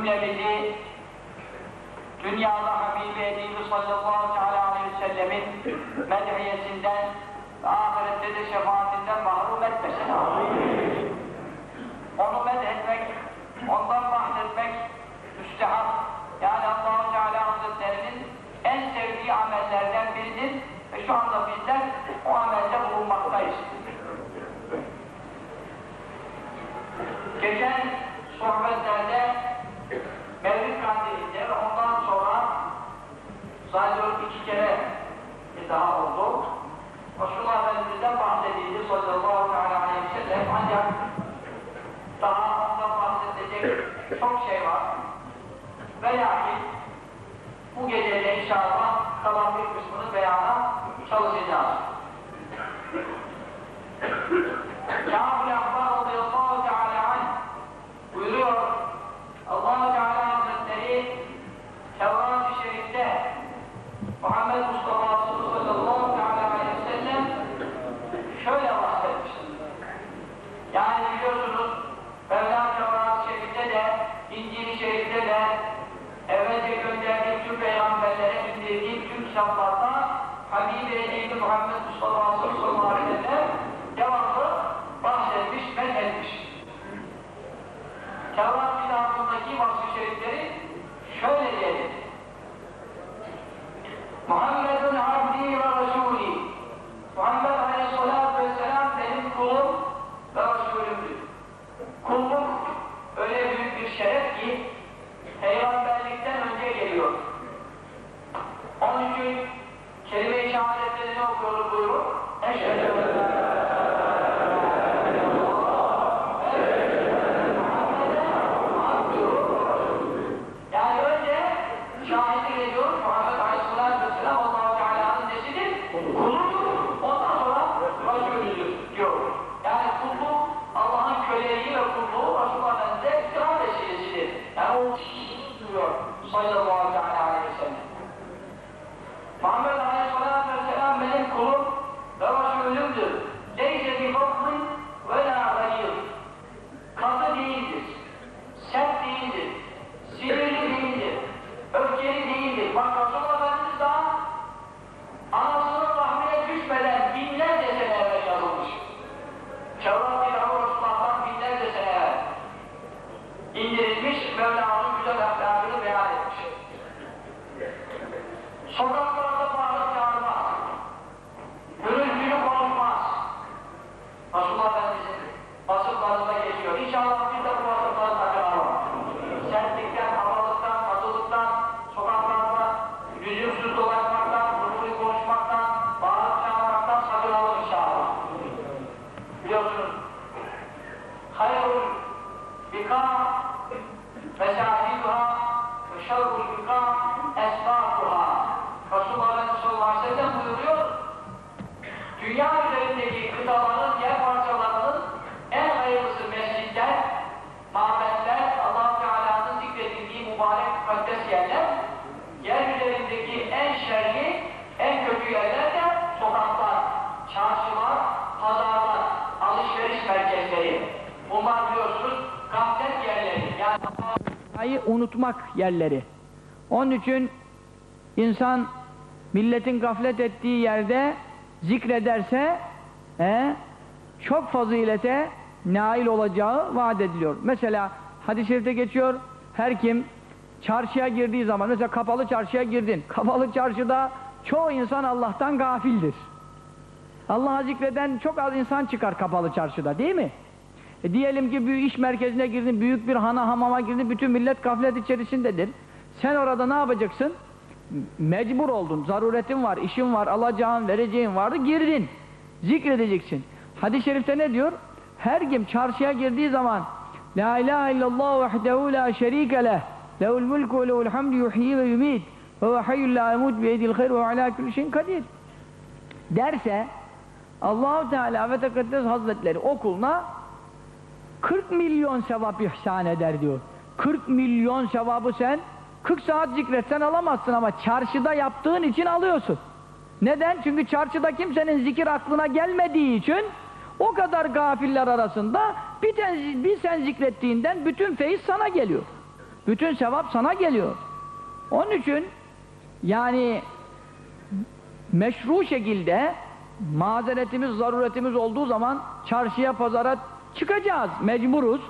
cümlemizi dünyada Habibi Edip sallallahu aleyhi ve sellemin medhiyesinden ve ahirette de şefaatinden mahrum etmesin. Onu medhetmek, ondan bahsetmek müstehap. Yani allah Teala Hazretlerinin en sevdiği amellerden biridir ve şu anda bizler o amelde bulunmaktayız. Geçen sohbetlerde Mevlid Kandili'nde ve ondan sonra zannediyorum iki kere bir daha oldu. Resulullah Efendimiz'den bahsedildi sallallahu aleyhi ve sellem ancak daha ondan bahsedecek çok şey var. Ve lakin bu gece de inşallah kalan bir kısmını beyana çalışacağız. Kâb-ı Ahbar radıyallahu teala anh buyuruyor allah Teala Hazretleri Tevrat-ı Şerif'te Muhammed Mustafa sallallahu aleyhi ve sellem şöyle bahsetmiştir. Yani biliyorsunuz Mevla Tevrat-ı Şerif'te de İncil-i Şerif'te de evvelce gönderdiği tüm peygamberlere indirdiği tüm kitaplarda Habibi Eyyidi Muhammed Mustafa sallallahu aleyhi ve sellem devamlı bahsetmiş, methetmiş. Tevrat kitabındaki vasf-ı şerifleri şöyle diyelim. Muhammedun abdi ve resulü. Muhammed aleyhissalatü vesselam benim kulum ve resulümdür. Kulluk öyle büyük bir şeref ki peygamberlikten önce geliyor. Onun için kelime-i şehadetlerini okuyoruz buyurun. Eşhedü yerleri. Onun için insan milletin gaflet ettiği yerde zikrederse e, çok fazilete nail olacağı vaat ediliyor. Mesela hadis-i şerifte geçiyor her kim çarşıya girdiği zaman, mesela kapalı çarşıya girdin. Kapalı çarşıda çoğu insan Allah'tan gafildir. Allah'ı zikreden çok az insan çıkar kapalı çarşıda değil mi? E diyelim ki bir iş merkezine girdin, büyük bir hana hamama girdin, bütün millet gaflet içerisindedir. Sen orada ne yapacaksın? Mecbur oldun, zaruretin var, işin var, alacağın, vereceğin vardı, girdin. Zikredeceksin. Hadis-i şerifte ne diyor? Her kim çarşıya girdiği zaman La ilahe illallah vahdehu la şerike leh lehul mulku ve lehul hamdu yuhyi ve yumit ve ve hayyul la emut biyedil hayr ve ala kulli şeyin kadir derse Allahu Teala ve Tekaddes Hazretleri okuluna 40 milyon sevap ihsan eder diyor. 40 milyon sevabı sen 40 saat zikretsen alamazsın ama çarşıda yaptığın için alıyorsun. Neden? Çünkü çarşıda kimsenin zikir aklına gelmediği için o kadar gafiller arasında bir, ten, bir sen zikrettiğinden bütün feyiz sana geliyor. Bütün sevap sana geliyor. Onun için yani meşru şekilde mazeretimiz, zaruretimiz olduğu zaman çarşıya, pazara çıkacağız, mecburuz.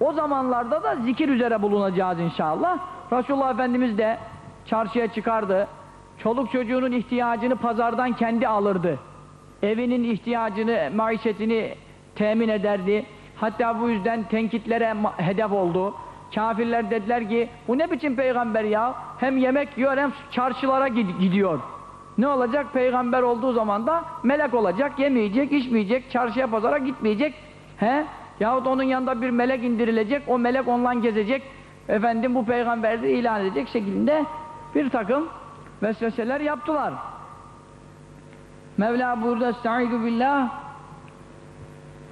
O zamanlarda da zikir üzere bulunacağız inşallah. Resulullah Efendimiz de çarşıya çıkardı. Çoluk çocuğunun ihtiyacını pazardan kendi alırdı. Evinin ihtiyacını, maişetini temin ederdi. Hatta bu yüzden tenkitlere hedef oldu. Kafirler dediler ki, bu ne biçim peygamber ya? Hem yemek yiyor hem çarşılara gidiyor. Ne olacak? Peygamber olduğu zaman da melek olacak, yemeyecek, içmeyecek, çarşıya pazara gitmeyecek. He? Yahut onun yanında bir melek indirilecek, o melek onunla gezecek. Efendim bu peygamberi ilan edecek şeklinde bir takım vesveseler yaptılar. Mevla burada estaizu billah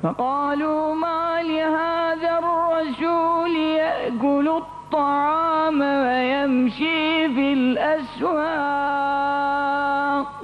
فقالوا ما لهذا الرسول يأكل الطعام ويمشي في الأسواق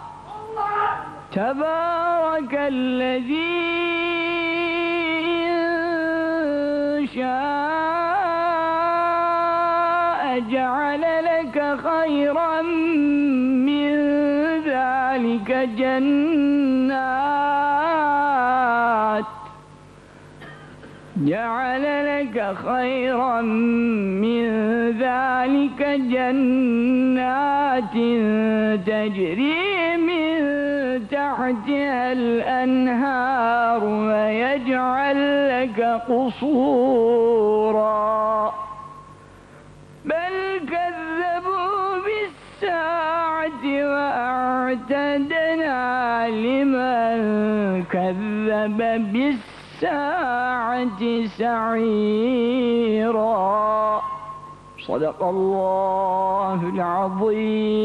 تبارك الذي إن شاء جعل لك خيرا من ذلك جنات. جعل لك خيرا من ذلك جنات تجري تحتها الأنهار ويجعل لك قصورا. بل كذبوا بالساعة وأعتدنا لمن كذب بالساعة سعيرا. صدق الله العظيم.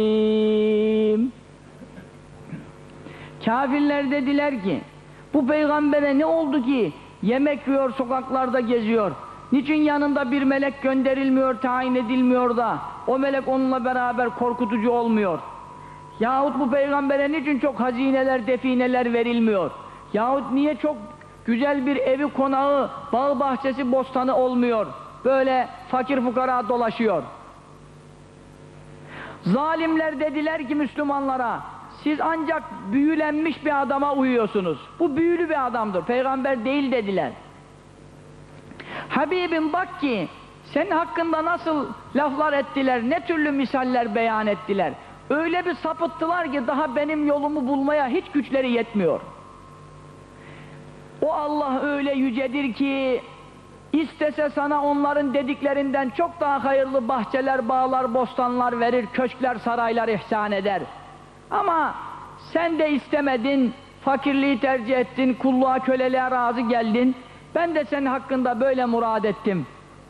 Kafirler dediler ki bu peygambere ne oldu ki yemek yiyor sokaklarda geziyor? Niçin yanında bir melek gönderilmiyor tayin edilmiyor da o melek onunla beraber korkutucu olmuyor? Yahut bu peygambere niçin çok hazineler defineler verilmiyor? Yahut niye çok güzel bir evi konağı bağ bahçesi bostanı olmuyor? Böyle fakir fukara dolaşıyor. Zalimler dediler ki Müslümanlara siz ancak büyülenmiş bir adama uyuyorsunuz. Bu büyülü bir adamdır. Peygamber değil dediler. Habibim bak ki senin hakkında nasıl laflar ettiler, ne türlü misaller beyan ettiler. Öyle bir sapıttılar ki daha benim yolumu bulmaya hiç güçleri yetmiyor. O Allah öyle yücedir ki istese sana onların dediklerinden çok daha hayırlı bahçeler, bağlar, bostanlar verir, köşkler, saraylar ihsan eder. Ama sen de istemedin, fakirliği tercih ettin, kulluğa köleliğe razı geldin. Ben de senin hakkında böyle murad ettim.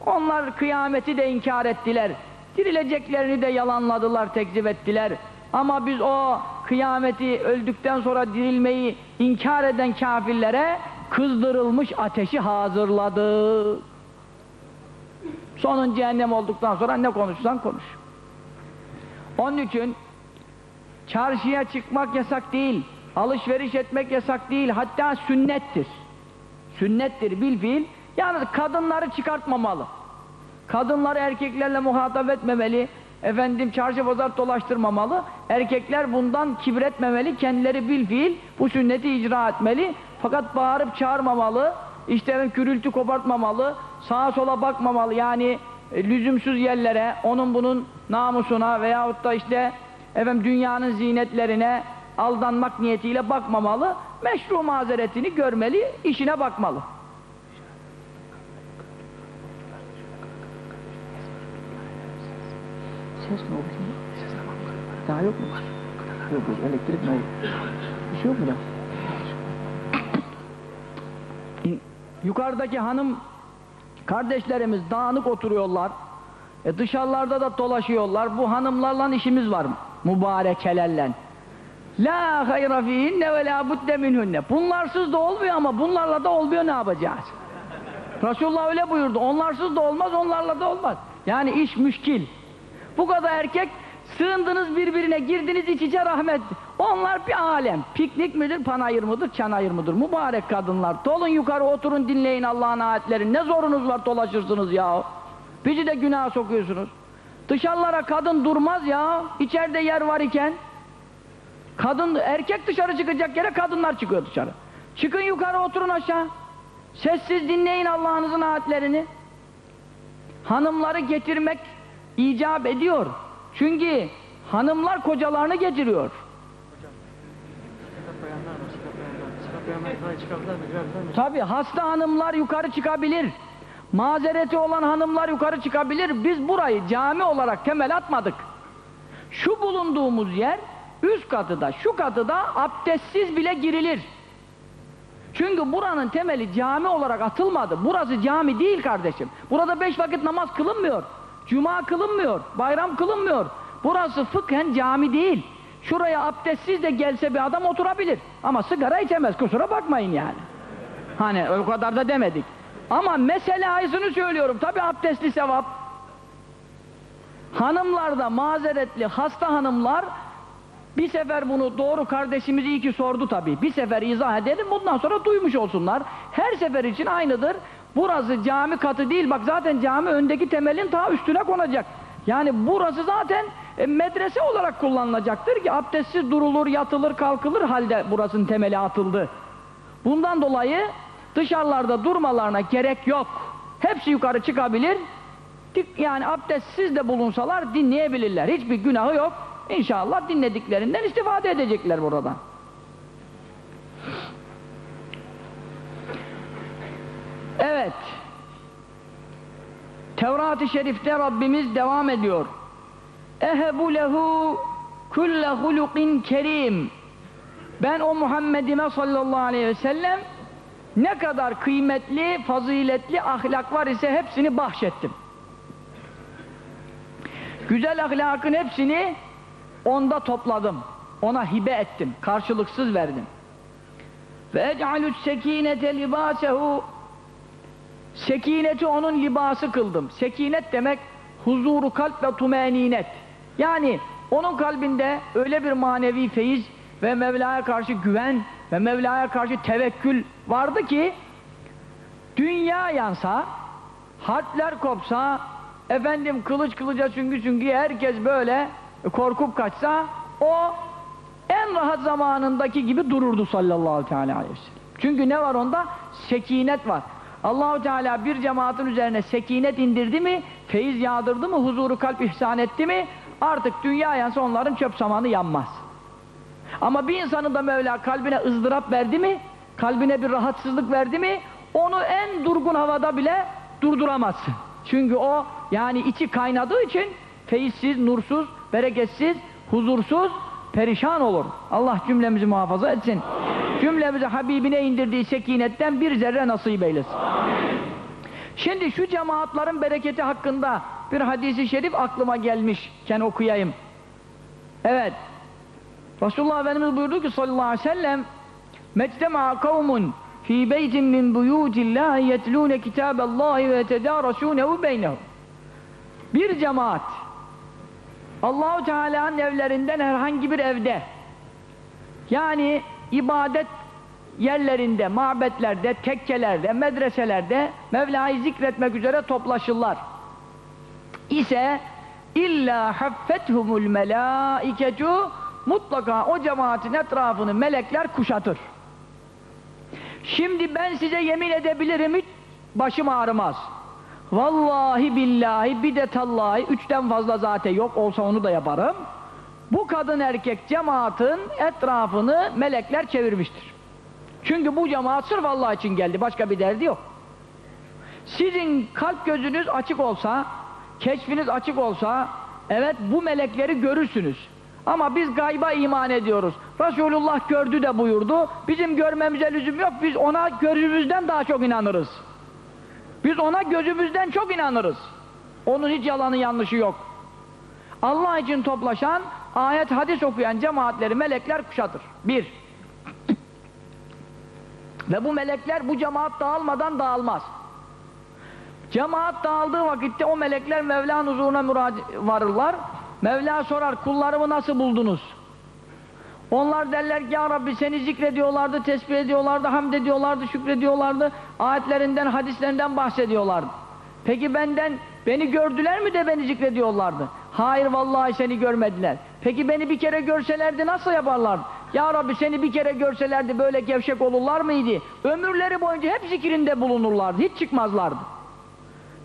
Onlar kıyameti de inkar ettiler. Dirileceklerini de yalanladılar, tekzip ettiler. Ama biz o kıyameti öldükten sonra dirilmeyi inkar eden kafirlere kızdırılmış ateşi hazırladık. Sonun cehennem olduktan sonra ne konuşsan konuş. Onun için çarşıya çıkmak yasak değil, alışveriş etmek yasak değil, hatta sünnettir. Sünnettir bil fiil. Yani kadınları çıkartmamalı. Kadınları erkeklerle muhatap etmemeli. Efendim çarşı pazar dolaştırmamalı. Erkekler bundan kibretmemeli. Kendileri bil fiil bu sünneti icra etmeli. Fakat bağırıp çağırmamalı. İşte gürültü kopartmamalı. Sağa sola bakmamalı. Yani e, lüzumsuz yerlere, onun bunun namusuna veyahut da işte efendim dünyanın zinetlerine aldanmak niyetiyle bakmamalı. Meşru mazeretini görmeli, işine bakmalı. Ses ne oldu şimdi? Daha yok mu? Yok yok elektrik ne oldu? Bir şey yok mu? İn- Yukarıdaki hanım kardeşlerimiz dağınık oturuyorlar. E dışarılarda da dolaşıyorlar. Bu hanımlarla işimiz var mübarekelerle. La hayra fihinne ve la budde minhunne. Bunlarsız da olmuyor ama bunlarla da olmuyor ne yapacağız? Resulullah öyle buyurdu. Onlarsız da olmaz, onlarla da olmaz. Yani iş müşkil. Bu kadar erkek sığındınız birbirine, girdiniz iç içe rahmet. Onlar bir alem. Piknik midir, panayır mıdır, çanayır mıdır? Mübarek kadınlar. Dolun yukarı oturun dinleyin Allah'ın ayetlerini. Ne zorunuz var dolaşırsınız ya. Bizi de günaha sokuyorsunuz. Dışarılara kadın durmaz ya. İçeride yer var iken. Kadın, erkek dışarı çıkacak yere kadınlar çıkıyor dışarı. Çıkın yukarı oturun aşağı. Sessiz dinleyin Allah'ınızın ayetlerini. Hanımları getirmek icap ediyor. Çünkü hanımlar kocalarını getiriyor. Tabi hasta hanımlar yukarı çıkabilir. Mazereti olan hanımlar yukarı çıkabilir. Biz burayı cami olarak temel atmadık. Şu bulunduğumuz yer üst katıda, şu katıda abdestsiz bile girilir. Çünkü buranın temeli cami olarak atılmadı. Burası cami değil kardeşim. Burada beş vakit namaz kılınmıyor. Cuma kılınmıyor. Bayram kılınmıyor. Burası fıkhen cami değil. Şuraya abdestsiz de gelse bir adam oturabilir. Ama sigara içemez. Kusura bakmayın yani. Hani o kadar da demedik. Ama mesele ayısını söylüyorum. Tabi abdestli sevap. Hanımlarda mazeretli hasta hanımlar bir sefer bunu doğru kardeşimiz iyi ki sordu tabii. Bir sefer izah edelim bundan sonra duymuş olsunlar. Her sefer için aynıdır. Burası cami katı değil. Bak zaten cami öndeki temelin ta üstüne konacak. Yani burası zaten e, medrese olarak kullanılacaktır ki abdestsiz durulur, yatılır, kalkılır halde burasının temeli atıldı. Bundan dolayı dışarılarda durmalarına gerek yok. Hepsi yukarı çıkabilir. Yani abdestsiz de bulunsalar dinleyebilirler. Hiçbir günahı yok. İnşallah dinlediklerinden istifade edecekler buradan. Evet. Tevrat-ı Şerif'te Rabbimiz devam ediyor. Ehebu lehu kulle hulukin kerim. Ben o Muhammed'ime sallallahu aleyhi ve sellem ne kadar kıymetli, faziletli ahlak var ise hepsini bahşettim. Güzel ahlakın hepsini onda topladım. Ona hibe ettim. Karşılıksız verdim. Ve ec'alü's sekinete libasehu Sekineti onun libası kıldım. Sekinet demek huzuru kalp ve tumeninet. Yani onun kalbinde öyle bir manevi feyiz ve Mevla'ya karşı güven ve Mevla'ya karşı tevekkül vardı ki dünya yansa, harpler kopsa, efendim kılıç kılıca süngü süngü herkes böyle korkup kaçsa o en rahat zamanındaki gibi dururdu sallallahu aleyhi ve sellem. Çünkü ne var onda? Sekinet var. Allahu Teala bir cemaatin üzerine sekinet indirdi mi, feyiz yağdırdı mı, huzuru kalp ihsan etti mi, artık dünya yansa onların çöp samanı yanmaz. Ama bir insanın da Mevla kalbine ızdırap verdi mi, kalbine bir rahatsızlık verdi mi, onu en durgun havada bile durduramazsın. Çünkü o yani içi kaynadığı için feyizsiz, nursuz, bereketsiz, huzursuz, perişan olur. Allah cümlemizi muhafaza etsin. Cümlemize Habibine indirdiği sekinetten bir zerre nasip eylesin. Şimdi şu cemaatların bereketi hakkında bir hadisi şerif aklıma gelmişken okuyayım. Evet. Resulullah Efendimiz buyurdu ki sallallahu aleyhi ve sellem Mectema'a kavmun fi beytin min buyutillahi yetlûne kitâballâhi ve yetedârasûnehu beynehum Bir cemaat Allahu Teala'nın evlerinden herhangi bir evde yani ibadet yerlerinde, mabetlerde, tekkelerde, medreselerde Mevla'yı zikretmek üzere toplaşırlar. İse illa haffethumul melaiketu mutlaka o cemaatin etrafını melekler kuşatır. Şimdi ben size yemin edebilirim hiç başım ağrımaz. Vallahi billahi bir de tallahi üçten fazla zaten yok olsa onu da yaparım. Bu kadın erkek cemaatin etrafını melekler çevirmiştir. Çünkü bu cemaat sırf Allah için geldi. Başka bir derdi yok. Sizin kalp gözünüz açık olsa, keşfiniz açık olsa, evet bu melekleri görürsünüz. Ama biz gayba iman ediyoruz. Resulullah gördü de buyurdu. Bizim görmemize lüzum yok. Biz ona gözümüzden daha çok inanırız. Biz ona gözümüzden çok inanırız. Onun hiç yalanı yanlışı yok. Allah için toplaşan, ayet hadis okuyan cemaatleri melekler kuşatır. Bir. Ve bu melekler bu cemaat dağılmadan dağılmaz. Cemaat dağıldığı vakitte o melekler Mevla'nın huzuruna varırlar. Mevla sorar, kullarımı nasıl buldunuz? Onlar derler ki ya Rabbi seni zikrediyorlardı, tesbih ediyorlardı, hamd ediyorlardı, şükrediyorlardı. Ayetlerinden, hadislerinden bahsediyorlardı. Peki benden, beni gördüler mi de beni zikrediyorlardı? Hayır vallahi seni görmediler. Peki beni bir kere görselerdi nasıl yaparlardı? Ya Rabbi seni bir kere görselerdi böyle gevşek olurlar mıydı? Ömürleri boyunca hep zikrinde bulunurlardı, hiç çıkmazlardı.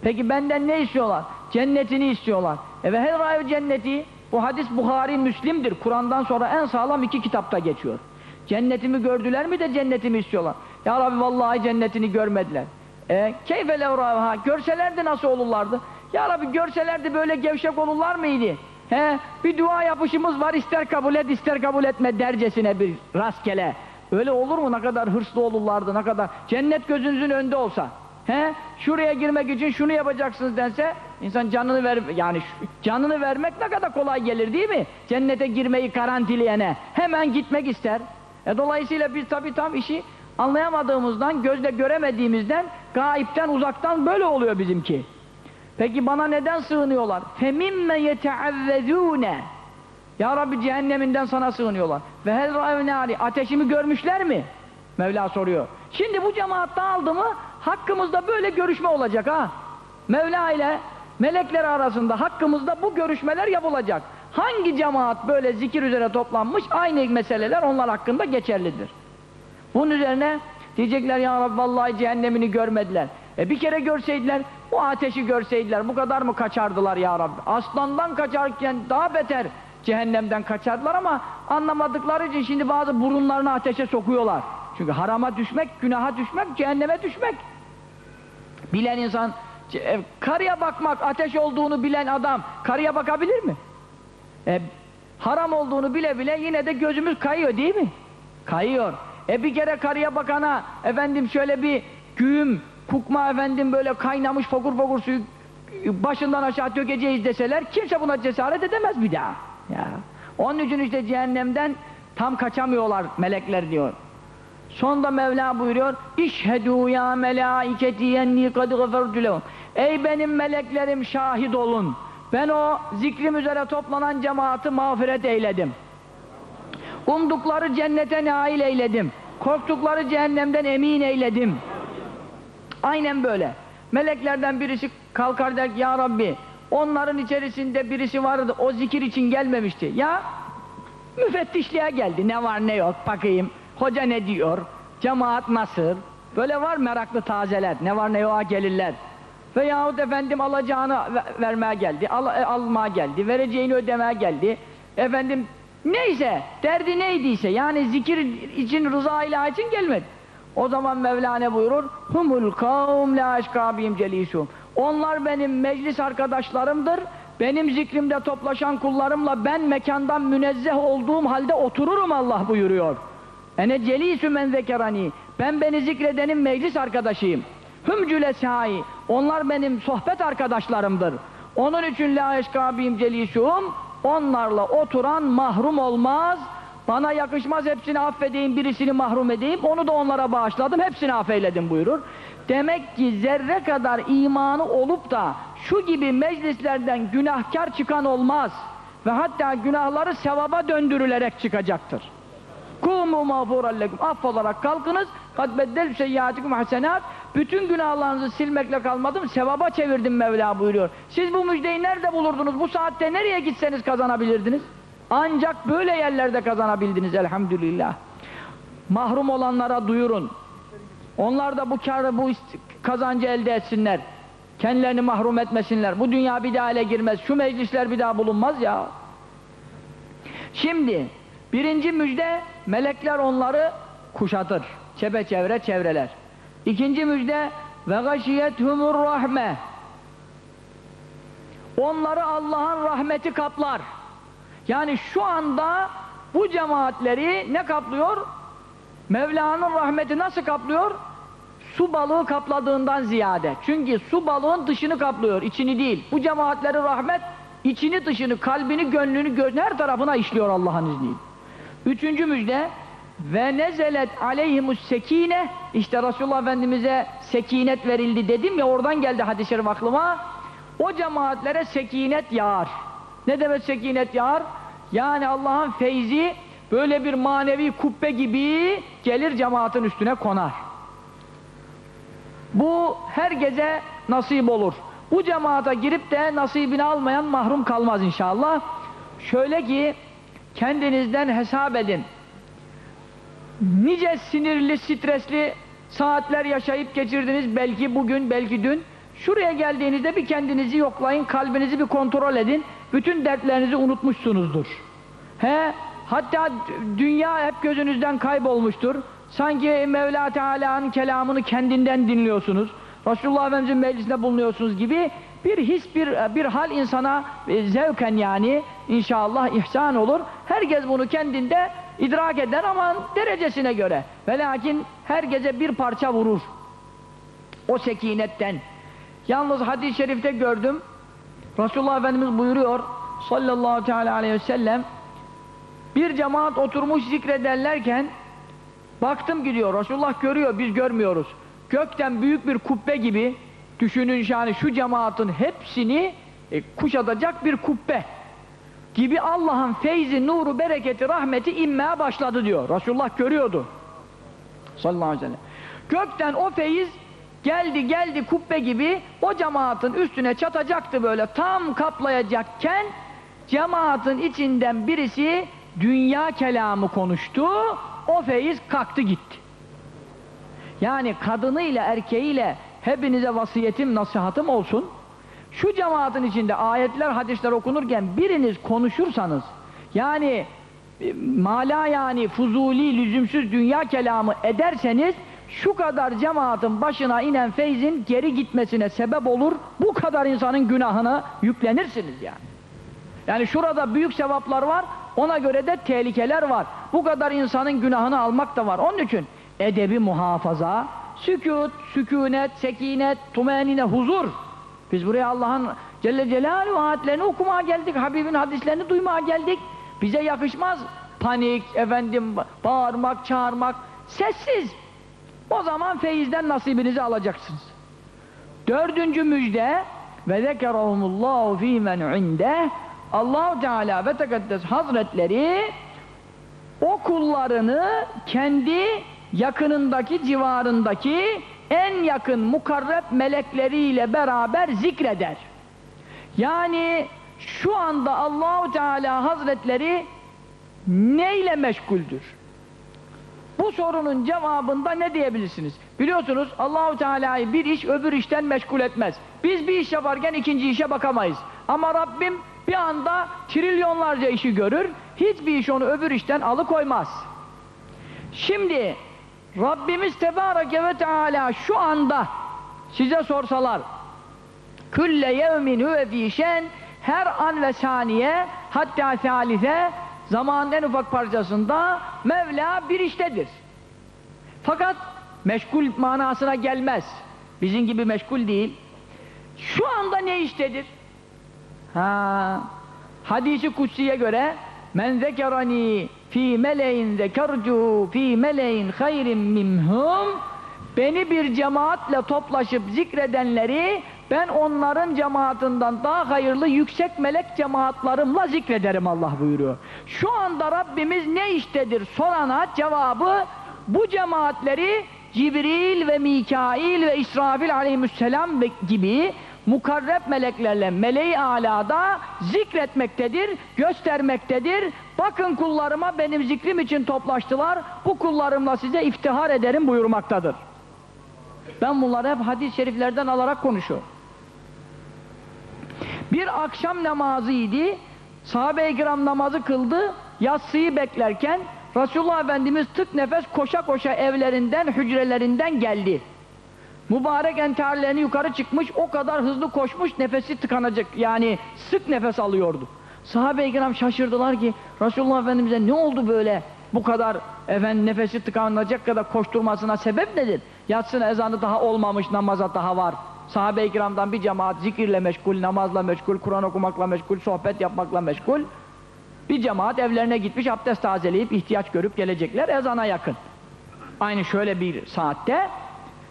Peki benden ne istiyorlar? Cennetini istiyorlar. E ve her cenneti bu hadis Buhari Müslim'dir. Kur'an'dan sonra en sağlam iki kitapta geçiyor. Cennetimi gördüler mi de cennetimi istiyorlar. Ya Rabbi vallahi cennetini görmediler. E keyfe levraha görselerdi nasıl olurlardı? Ya Rabbi görselerdi böyle gevşek olurlar mıydı? He, bir dua yapışımız var ister kabul et ister kabul etme dercesine bir rastgele. Öyle olur mu? Ne kadar hırslı olurlardı, ne kadar. Cennet gözünüzün önünde olsa. He, şuraya girmek için şunu yapacaksınız dense, insan canını ver, yani şu- canını vermek ne kadar kolay gelir değil mi? Cennete girmeyi garantileyene. Hemen gitmek ister. E dolayısıyla biz tabii tam işi anlayamadığımızdan, gözle göremediğimizden, gaipten, uzaktan böyle oluyor bizimki. Peki bana neden sığınıyorlar? فَمِمَّ يَتَعَوَّذُونَ Ya Rabbi cehenneminden sana sığınıyorlar. Ve hel râvnâri ateşimi görmüşler mi? Mevla soruyor. Şimdi bu cemaat dağıldı mı hakkımızda böyle görüşme olacak ha. Mevla ile melekler arasında hakkımızda bu görüşmeler yapılacak. Hangi cemaat böyle zikir üzere toplanmış aynı meseleler onlar hakkında geçerlidir. Bunun üzerine diyecekler ya Rabbi vallahi cehennemini görmediler. E bir kere görseydiler, bu ateşi görseydiler bu kadar mı kaçardılar ya Rabbi? Aslandan kaçarken daha beter cehennemden kaçardılar ama anlamadıkları için şimdi bazı burunlarını ateşe sokuyorlar. Çünkü harama düşmek, günaha düşmek, cehenneme düşmek. Bilen insan, karıya bakmak ateş olduğunu bilen adam karıya bakabilir mi? E, haram olduğunu bile bile yine de gözümüz kayıyor değil mi? Kayıyor. E bir kere karıya bakana efendim şöyle bir güğüm, kukma efendim böyle kaynamış fokur fokur suyu başından aşağı dökeceğiz deseler kimse buna cesaret edemez bir daha. Ya. Onun için işte cehennemden tam kaçamıyorlar melekler diyor. Sonda Mevla buyuruyor İşhedû ya melâiketi enni kad gafertu lehum Ey benim meleklerim şahit olun. Ben o zikrim üzere toplanan cemaati mağfiret eyledim. Umdukları cennete nail eyledim. Korktukları cehennemden emin eyledim. Aynen böyle. Meleklerden birisi kalkar der ki ya Rabbi onların içerisinde birisi vardı o zikir için gelmemişti. Ya müfettişliğe geldi ne var ne yok bakayım. Hoca ne diyor? Cemaat nasıl? Böyle var meraklı tazeler. Ne var ne yoğa gelirler. Veyahut efendim alacağını ve- vermeye geldi. Al, e, almaya geldi. Vereceğini ödemeye geldi. Efendim neyse derdi neydiyse yani zikir için rıza ilahi için gelmedi. O zaman Mevla ne buyurur? Humul kavm la eşkabihim celisum. Onlar benim meclis arkadaşlarımdır. benim zikrimde toplaşan kullarımla ben mekandan münezzeh olduğum halde otururum Allah buyuruyor. Ene celisü men zekerani. Ben beni zikredenin meclis arkadaşıyım. Hüm cülesâi. Onlar benim sohbet arkadaşlarımdır. Onun için la eşkâbîm celisûm. Onlarla oturan mahrum olmaz. Bana yakışmaz hepsini affedeyim, birisini mahrum edeyim. Onu da onlara bağışladım, hepsini affeyledim buyurur. Demek ki zerre kadar imanı olup da şu gibi meclislerden günahkar çıkan olmaz. Ve hatta günahları sevaba döndürülerek çıkacaktır. Kumu mağfuran lekum. Affolarak kalkınız. Kad beddel seyyatikum hasenat. Bütün günahlarınızı silmekle kalmadım. Sevaba çevirdim Mevla buyuruyor. Siz bu müjdeyi nerede bulurdunuz? Bu saatte nereye gitseniz kazanabilirdiniz? Ancak böyle yerlerde kazanabildiniz elhamdülillah. Mahrum olanlara duyurun. Onlar da bu karı, bu kazancı elde etsinler. Kendilerini mahrum etmesinler. Bu dünya bir daha ele girmez. Şu meclisler bir daha bulunmaz ya. Şimdi birinci müjde melekler onları kuşatır. Çepeçevre çevreler. İkinci müjde ve gâşiyethumur rahme. Onları Allah'ın rahmeti kaplar. Yani şu anda bu cemaatleri ne kaplıyor? Mevla'nın rahmeti nasıl kaplıyor? Su balığı kapladığından ziyade. Çünkü su balığın dışını kaplıyor, içini değil. Bu cemaatleri rahmet içini dışını, kalbini, gönlünü, her tarafına işliyor Allah'ın izniyle. Üçüncü müjde ve nezelet aleyhimus sekine işte Resulullah Efendimiz'e sekinet verildi dedim ya oradan geldi hadis-i şerif aklıma. O cemaatlere sekinet yağar. Ne demek sekinet yağar? Yani Allah'ın feyzi böyle bir manevi kubbe gibi gelir cemaatin üstüne konar. Bu herkese nasip olur. Bu cemaata girip de nasibini almayan mahrum kalmaz inşallah. Şöyle ki kendinizden hesap edin. Nice sinirli, stresli saatler yaşayıp geçirdiniz belki bugün, belki dün. Şuraya geldiğinizde bir kendinizi yoklayın, kalbinizi bir kontrol edin. Bütün dertlerinizi unutmuşsunuzdur. He, hatta dünya hep gözünüzden kaybolmuştur. Sanki Mevla Teala'nın kelamını kendinden dinliyorsunuz. Resulullah Efendimiz'in meclisinde bulunuyorsunuz gibi bir his, bir, bir hal insana e, zevken yani inşallah ihsan olur. Herkes bunu kendinde idrak eder ama derecesine göre. Ve lakin herkese bir parça vurur. O sekinetten. Yalnız hadis-i şerifte gördüm. Resulullah Efendimiz buyuruyor sallallahu teala aleyhi ve sellem bir cemaat oturmuş zikrederlerken baktım gidiyor. Resulullah görüyor biz görmüyoruz. Gökten büyük bir kubbe gibi düşünün yani şu cemaatin hepsini e, kuşatacak bir kubbe gibi Allah'ın feyzi, nuru, bereketi, rahmeti inmeye başladı diyor. Resulullah görüyordu. Sallallahu aleyhi ve sellem. Gökten o feyiz geldi geldi kubbe gibi o cemaatin üstüne çatacaktı böyle tam kaplayacakken cemaatin içinden birisi dünya kelamı konuştu o feyiz kalktı gitti. Yani kadınıyla erkeğiyle hepinize vasiyetim nasihatım olsun. Şu cemaatin içinde ayetler hadisler okunurken biriniz konuşursanız yani e, mala yani fuzuli lüzumsuz dünya kelamı ederseniz şu kadar cemaatin başına inen feyzin geri gitmesine sebep olur bu kadar insanın günahına yüklenirsiniz yani. Yani şurada büyük sevaplar var ona göre de tehlikeler var. Bu kadar insanın günahını almak da var. Onun için edebi muhafaza, sükut, sükunet, sekinet, tumenine, huzur. Biz buraya Allah'ın Celle Celaluhu ayetlerini okumaya geldik. Habibin hadislerini duymaya geldik. Bize yakışmaz panik, efendim bağırmak, çağırmak. Sessiz. O zaman feyizden nasibinizi alacaksınız. Dördüncü müjde ve zekerahumullahu fî men inde Allahu Teala ve Tekaddes Hazretleri o kullarını kendi yakınındaki civarındaki en yakın mukarreb melekleriyle beraber zikreder. Yani şu anda Allahu Teala Hazretleri neyle meşguldür? Bu sorunun cevabında ne diyebilirsiniz? Biliyorsunuz Allahu Teala'yı bir iş öbür işten meşgul etmez. Biz bir iş yaparken ikinci işe bakamayız. Ama Rabbim bir anda trilyonlarca işi görür. Hiçbir iş onu öbür işten alıkoymaz. Şimdi Rabbimiz Tebareke ve Teala şu anda size sorsalar külle yevmin huve fî şen her an ve saniye hatta salise zamanın en ufak parçasında Mevla bir iştedir. Fakat meşgul manasına gelmez. Bizim gibi meşgul değil. Şu anda ne iştedir? Ha, hadisi kutsiye göre men zekerani fi meleğin zekercu fi meleğin hayrin minhum beni bir cemaatle toplaşıp zikredenleri ben onların cemaatinden daha hayırlı yüksek melek cemaatlarımla zikrederim Allah buyuruyor. Şu anda Rabbimiz ne iştedir sorana cevabı bu cemaatleri Cibril ve Mikail ve İsrafil aleyhisselam gibi mukarreb meleklerle meleği alada zikretmektedir, göstermektedir. Bakın kullarıma benim zikrim için toplaştılar, bu kullarımla size iftihar ederim buyurmaktadır. Ben bunları hep hadis-i şeriflerden alarak konuşuyorum. Bir akşam namazıydı, sahabe-i kiram namazı kıldı, yatsıyı beklerken Resulullah Efendimiz tık nefes koşa koşa evlerinden, hücrelerinden geldi. Mübarek entarlerini yukarı çıkmış, o kadar hızlı koşmuş, nefesi tıkanacak. Yani sık nefes alıyordu. Sahabe-i kiram şaşırdılar ki, Resulullah Efendimiz'e ne oldu böyle? Bu kadar efendim nefesi tıkanacak kadar koşturmasına sebep nedir? Yatsın ezanı daha olmamış, namaza daha var. Sahabe-i kiramdan bir cemaat zikirle meşgul, namazla meşgul, Kur'an okumakla meşgul, sohbet yapmakla meşgul. Bir cemaat evlerine gitmiş, abdest tazeleyip ihtiyaç görüp gelecekler ezana yakın. Aynı şöyle bir saatte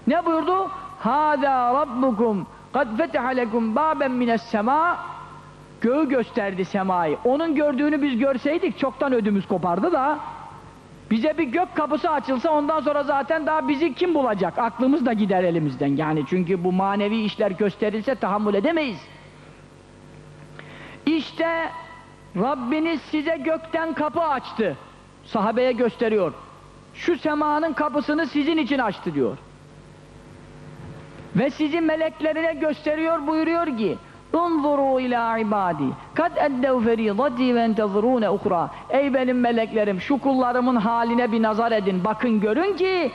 ne buyurdu? Hâzâ rabbukum kad fetiha lekum bâben mines semâ Göğü gösterdi semayı. Onun gördüğünü biz görseydik çoktan ödümüz kopardı da bize bir gök kapısı açılsa ondan sonra zaten daha bizi kim bulacak? Aklımız da gider elimizden. Yani çünkü bu manevi işler gösterilse tahammül edemeyiz. İşte Rabbiniz size gökten kapı açtı. Sahabeye gösteriyor. Şu semanın kapısını sizin için açtı diyor. Ve sizi meleklerine gösteriyor buyuruyor ki Unzuru ila ibadi kad eddev feridati ve entezurune ukra Ey benim meleklerim şu kullarımın haline bir nazar edin. Bakın görün ki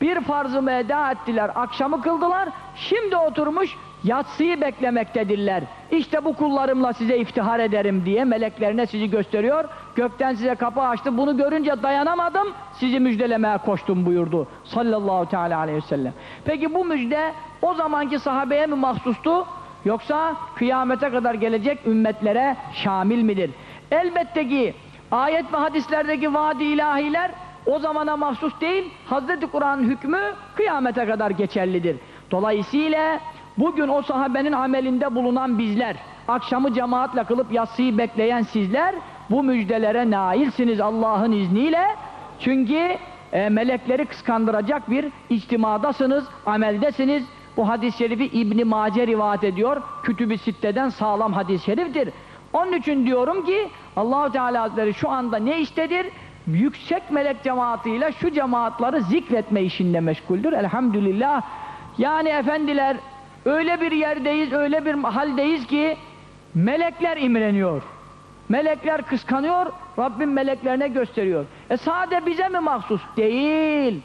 bir farzımı eda ettiler akşamı kıldılar şimdi oturmuş yatsıyı beklemektedirler. İşte bu kullarımla size iftihar ederim diye meleklerine sizi gösteriyor. Gökten size kapı açtı. Bunu görünce dayanamadım sizi müjdelemeye koştum buyurdu. Sallallahu teala aleyhi ve sellem. Peki bu müjde o zamanki sahabeye mi mahsustu yoksa kıyamete kadar gelecek ümmetlere şamil midir? Elbette ki ayet ve hadislerdeki vaadi ilahiler o zamana mahsus değil Hazreti Kur'an'ın hükmü kıyamete kadar geçerlidir. Dolayısıyla bugün o sahabenin amelinde bulunan bizler akşamı cemaatle kılıp yatsıyı bekleyen sizler bu müjdelere nailsiniz Allah'ın izniyle. Çünkü e, melekleri kıskandıracak bir içtimadasınız, ameldesiniz. Bu hadis-i şerifi İbn Mace rivayet ediyor. Kütüb-i Sitte'den sağlam hadis-i şeriftir. Onun için diyorum ki Allahu Teala Hazretleri şu anda ne iştedir? Yüksek melek cemaatiyle şu cemaatları zikretme işinde meşguldür. Elhamdülillah. Yani efendiler öyle bir yerdeyiz, öyle bir haldeyiz ki melekler imreniyor. Melekler kıskanıyor, Rabbim meleklerine gösteriyor. E sade bize mi mahsus? Değil.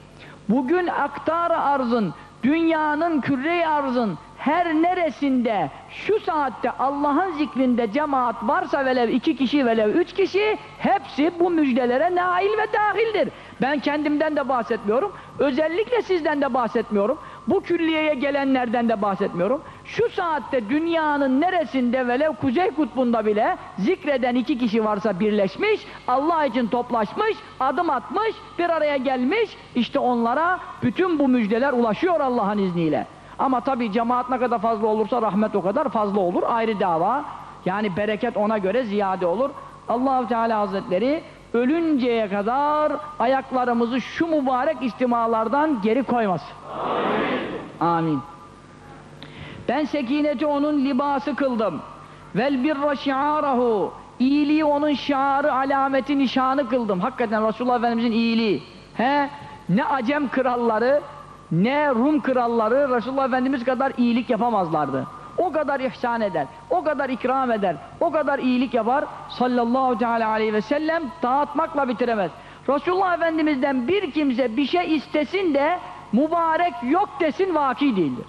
Bugün aktar arzın, dünyanın küre arzın her neresinde şu saatte Allah'ın zikrinde cemaat varsa velev iki kişi velev üç kişi hepsi bu müjdelere nail ve dahildir. Ben kendimden de bahsetmiyorum. Özellikle sizden de bahsetmiyorum. Bu külliyeye gelenlerden de bahsetmiyorum. Şu saatte dünyanın neresinde velev Kuzey Kutbu'nda bile zikreden iki kişi varsa birleşmiş, Allah için toplaşmış, adım atmış, bir araya gelmiş, işte onlara bütün bu müjdeler ulaşıyor Allah'ın izniyle. Ama tabi cemaat ne kadar fazla olursa rahmet o kadar fazla olur, ayrı dava. Yani bereket ona göre ziyade olur. Allahu Teala Hazretleri ölünceye kadar ayaklarımızı şu mübarek istimalardan geri koymasın. Amin. Ben sekineti onun libası kıldım. Vel birra şiarahu. İyiliği onun şiarı, alameti, nişanı kıldım. Hakikaten Resulullah Efendimizin iyiliği. He? Ne Acem kralları, ne Rum kralları Resulullah Efendimiz kadar iyilik yapamazlardı. O kadar ihsan eder, o kadar ikram eder, o kadar iyilik yapar sallallahu teala aleyhi ve sellem dağıtmakla bitiremez. Resulullah Efendimiz'den bir kimse bir şey istesin de mübarek yok desin vaki değildir.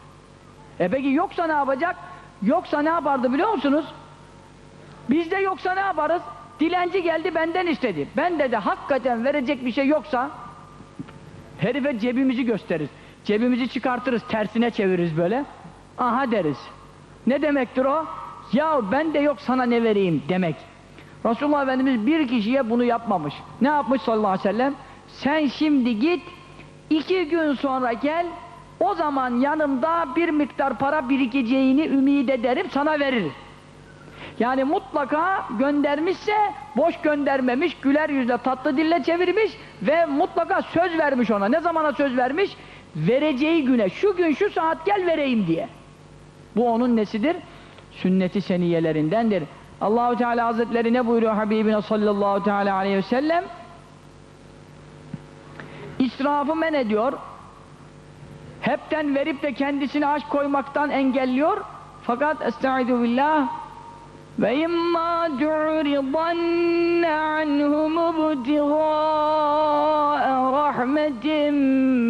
E peki yoksa ne yapacak? Yoksa ne yapardı biliyor musunuz? Bizde yoksa ne yaparız? Dilenci geldi benden istedi. Ben de de hakikaten verecek bir şey yoksa herife cebimizi gösteririz. Cebimizi çıkartırız, tersine çeviririz böyle. Aha deriz. Ne demektir o? Ya ben de yok sana ne vereyim demek. Resulullah Efendimiz bir kişiye bunu yapmamış. Ne yapmış sallallahu aleyhi ve sellem? Sen şimdi git, iki gün sonra gel, o zaman yanımda bir miktar para birikeceğini ümit ederim, sana veririm. Yani mutlaka göndermişse boş göndermemiş, güler yüzle tatlı dille çevirmiş ve mutlaka söz vermiş ona. Ne zamana söz vermiş? Vereceği güne, şu gün şu saat gel vereyim diye. Bu onun nesidir? Sünneti seniyelerindendir. Allahu Teala Hazretleri ne buyuruyor Habibine sallallahu teala aleyhi ve sellem? İsrafı men ediyor. Hepten verip de kendisine aşk koymaktan engelliyor. Fakat estaizu billah ve imma tu'ridanne anhum ibtigâ'e rahmetin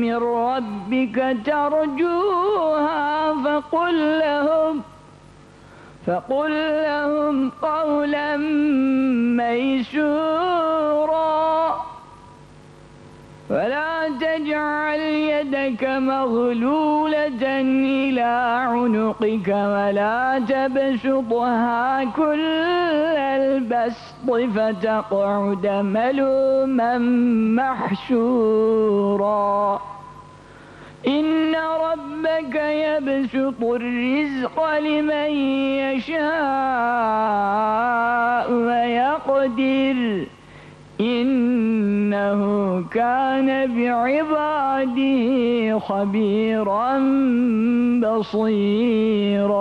min rabbike tercûhâ fekul lehum فقل لهم قولا ميسورا ولا تجعل يدك مغلولة إلى عنقك ولا تبسطها كل البسط فتقعد ملوما محسورا إن ربك يبسط الرزق لمن يشاء ويقدر. İnnehu kâne bi'ibâdihi habîran basîrâ.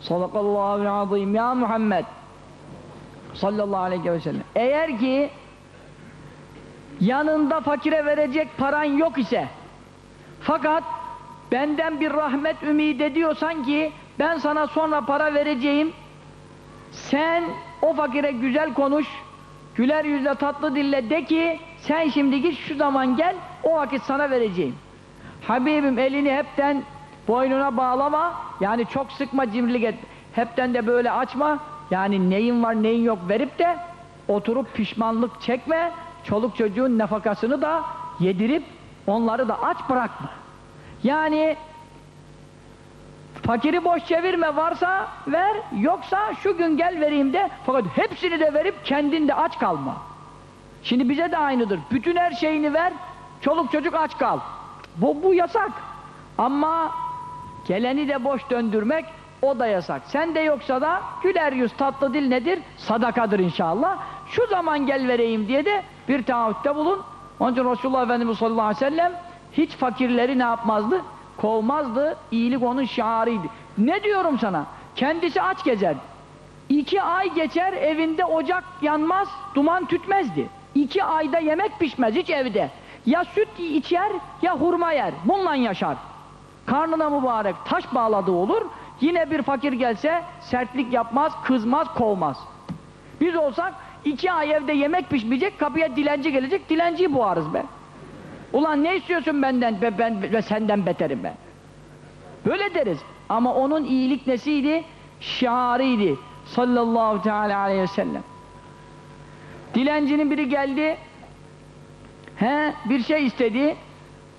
Sadakallâhu azîm. Ya Muhammed sallallahu aleyhi ve sellem. Eğer ki yanında fakire verecek paran yok ise fakat benden bir rahmet ümit ediyorsan ki ben sana sonra para vereceğim sen o fakire güzel konuş güler yüzle tatlı dille de ki sen şimdi git şu zaman gel o vakit sana vereceğim Habibim elini hepten boynuna bağlama yani çok sıkma cimrilik et hepten de böyle açma yani neyin var neyin yok verip de oturup pişmanlık çekme çoluk çocuğun nafakasını da yedirip onları da aç bırakma. Yani fakiri boş çevirme varsa ver yoksa şu gün gel vereyim de fakat hepsini de verip kendin de aç kalma. Şimdi bize de aynıdır. Bütün her şeyini ver çoluk çocuk aç kal. Bu, bu yasak. Ama geleni de boş döndürmek o da yasak. Sen de yoksa da güler yüz tatlı dil nedir? Sadakadır inşallah. Şu zaman gel vereyim diye de bir taahhütte bulun. Onun için Resulullah Efendimiz sallallahu aleyhi ve sellem hiç fakirleri ne yapmazdı? Kovmazdı. İyilik onun şiarıydı. Ne diyorum sana? Kendisi aç gezer. İki ay geçer evinde ocak yanmaz, duman tütmezdi. İki ayda yemek pişmez hiç evde. Ya süt içer ya hurma yer. Bununla yaşar. Karnına mübarek taş bağladığı olur. Yine bir fakir gelse sertlik yapmaz, kızmaz, kovmaz. Biz olsak iki ay evde yemek pişmeyecek, kapıya dilenci gelecek, dilenciyi boğarız be. Ulan ne istiyorsun benden ve ben ve senden beterim ben. Böyle deriz. Ama onun iyilik nesiydi? Şiarıydı. Sallallahu teala aleyhi ve sellem. Dilencinin biri geldi. He, bir şey istedi.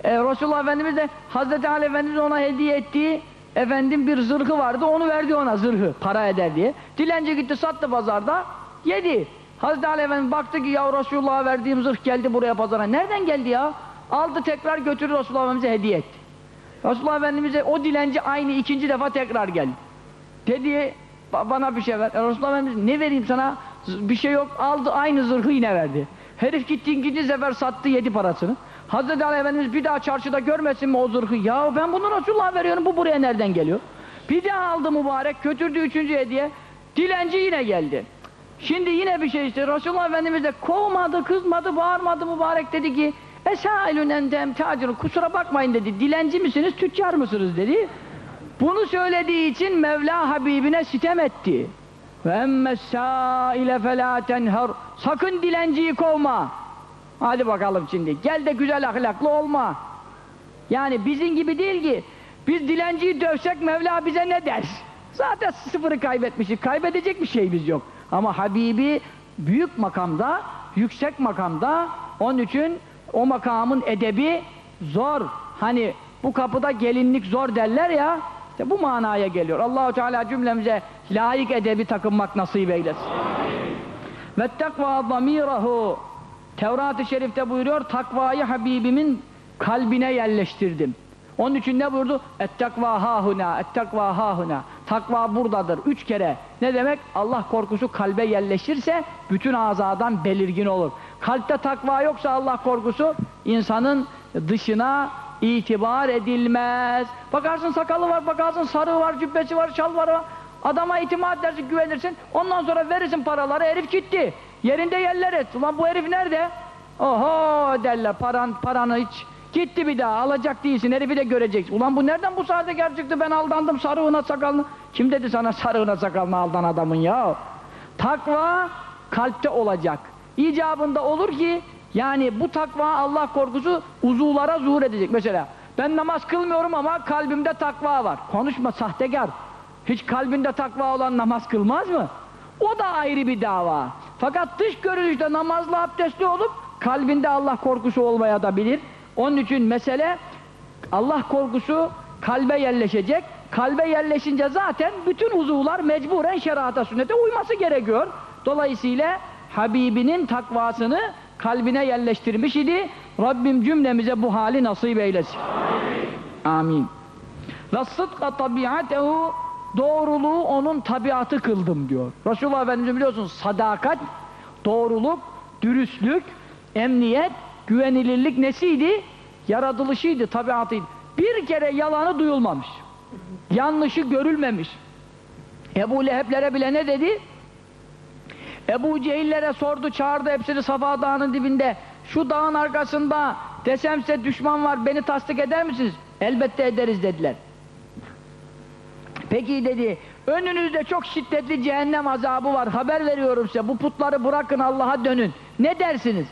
Ee, Resulullah Efendimiz de Hazreti Ali Efendimiz ona hediye ettiği efendim bir zırhı vardı onu verdi ona zırhı para eder diye. Dilenci gitti sattı pazarda yedi. Hazreti Ali Efendimiz baktı ki ya Resulullah'a verdiğim zırh geldi buraya pazara. Nereden geldi ya? Aldı tekrar götürdü Resulullah Efendimiz'e hediye etti. Resulullah Efendimiz'e o dilenci aynı ikinci defa tekrar geldi. Dedi bana bir şey ver. E, Resulullah Efendimiz ne vereyim sana? Bir şey yok. Aldı aynı zırhı yine verdi. Herif gitti ikinci sefer sattı yedi parasını. Hazreti Ali Efendimiz bir daha çarşıda görmesin mi o zırhı? Ya ben bunu Resulullah'a veriyorum bu buraya nereden geliyor? Bir daha aldı mübarek götürdü üçüncü hediye. Dilenci yine geldi. Şimdi yine bir şey işte Resulullah Efendimiz de kovmadı, kızmadı, bağırmadı mübarek dedi ki Esailün endem tacirun kusura bakmayın dedi. Dilenci misiniz, tüccar mısınız dedi. Bunu söylediği için Mevla Habibine sitem etti. Ve emmessâile felâ tenher. Sakın dilenciyi kovma. Hadi bakalım şimdi. Gel de güzel ahlaklı olma. Yani bizim gibi değil ki. Biz dilenciyi dövsek Mevla bize ne der? Zaten sıfırı kaybetmişiz. Kaybedecek bir şeyimiz yok. Ama Habibi büyük makamda, yüksek makamda. Onun için o makamın edebi zor. Hani bu kapıda gelinlik zor derler ya. İşte bu manaya geliyor. Allahu Teala cümlemize layık edebi takınmak nasip eylesin. Ve takva zamirahu Tevrat-ı Şerif'te buyuruyor takvayı Habibimin kalbine yerleştirdim. Onun için ne buyurdu? Ettakva hahuna, ettakva hahuna. Takva buradadır. Üç kere. Ne demek? Allah korkusu kalbe yerleşirse bütün azadan belirgin olur. Kalpte takva yoksa Allah korkusu insanın dışına itibar edilmez. Bakarsın sakalı var, bakarsın sarığı var, cübbesi var, şal var. Adama itimat edersin, güvenirsin. Ondan sonra verirsin paraları, herif gitti. Yerinde yerler et. Ulan bu herif nerede? Oho derler, paran, paranı hiç Gitti bir daha alacak değilsin herifi de göreceksin. Ulan bu nereden bu sahtekar çıktı ben aldandım sarığına sakalına. Kim dedi sana sarığına sakalına aldan adamın ya? Takva kalpte olacak. İcabında olur ki yani bu takva Allah korkusu uzuvlara zuhur edecek. Mesela ben namaz kılmıyorum ama kalbimde takva var. Konuşma sahtekar. Hiç kalbinde takva olan namaz kılmaz mı? O da ayrı bir dava. Fakat dış görünüşte namazlı abdestli olup kalbinde Allah korkusu olmaya da bilir. Onun için mesele Allah korkusu kalbe yerleşecek. Kalbe yerleşince zaten bütün uzuvlar mecburen şerata sünnete uyması gerekiyor. Dolayısıyla Habibinin takvasını kalbine yerleştirmiş idi. Rabbim cümlemize bu hali nasip eylesin. Amin. Ve sıdka tabiatehu doğruluğu onun tabiatı kıldım diyor. Resulullah Efendimiz biliyorsunuz sadakat, doğruluk, dürüstlük, emniyet, güvenilirlik nesiydi? Yaratılışıydı, tabiatıydı. Bir kere yalanı duyulmamış. Yanlışı görülmemiş. Ebu Leheblere bile ne dedi? Ebu Cehillere sordu, çağırdı hepsini Safa Dağı'nın dibinde. Şu dağın arkasında desem düşman var, beni tasdik eder misiniz? Elbette ederiz dediler. Peki dedi, önünüzde çok şiddetli cehennem azabı var, haber veriyorum size, bu putları bırakın Allah'a dönün. Ne dersiniz?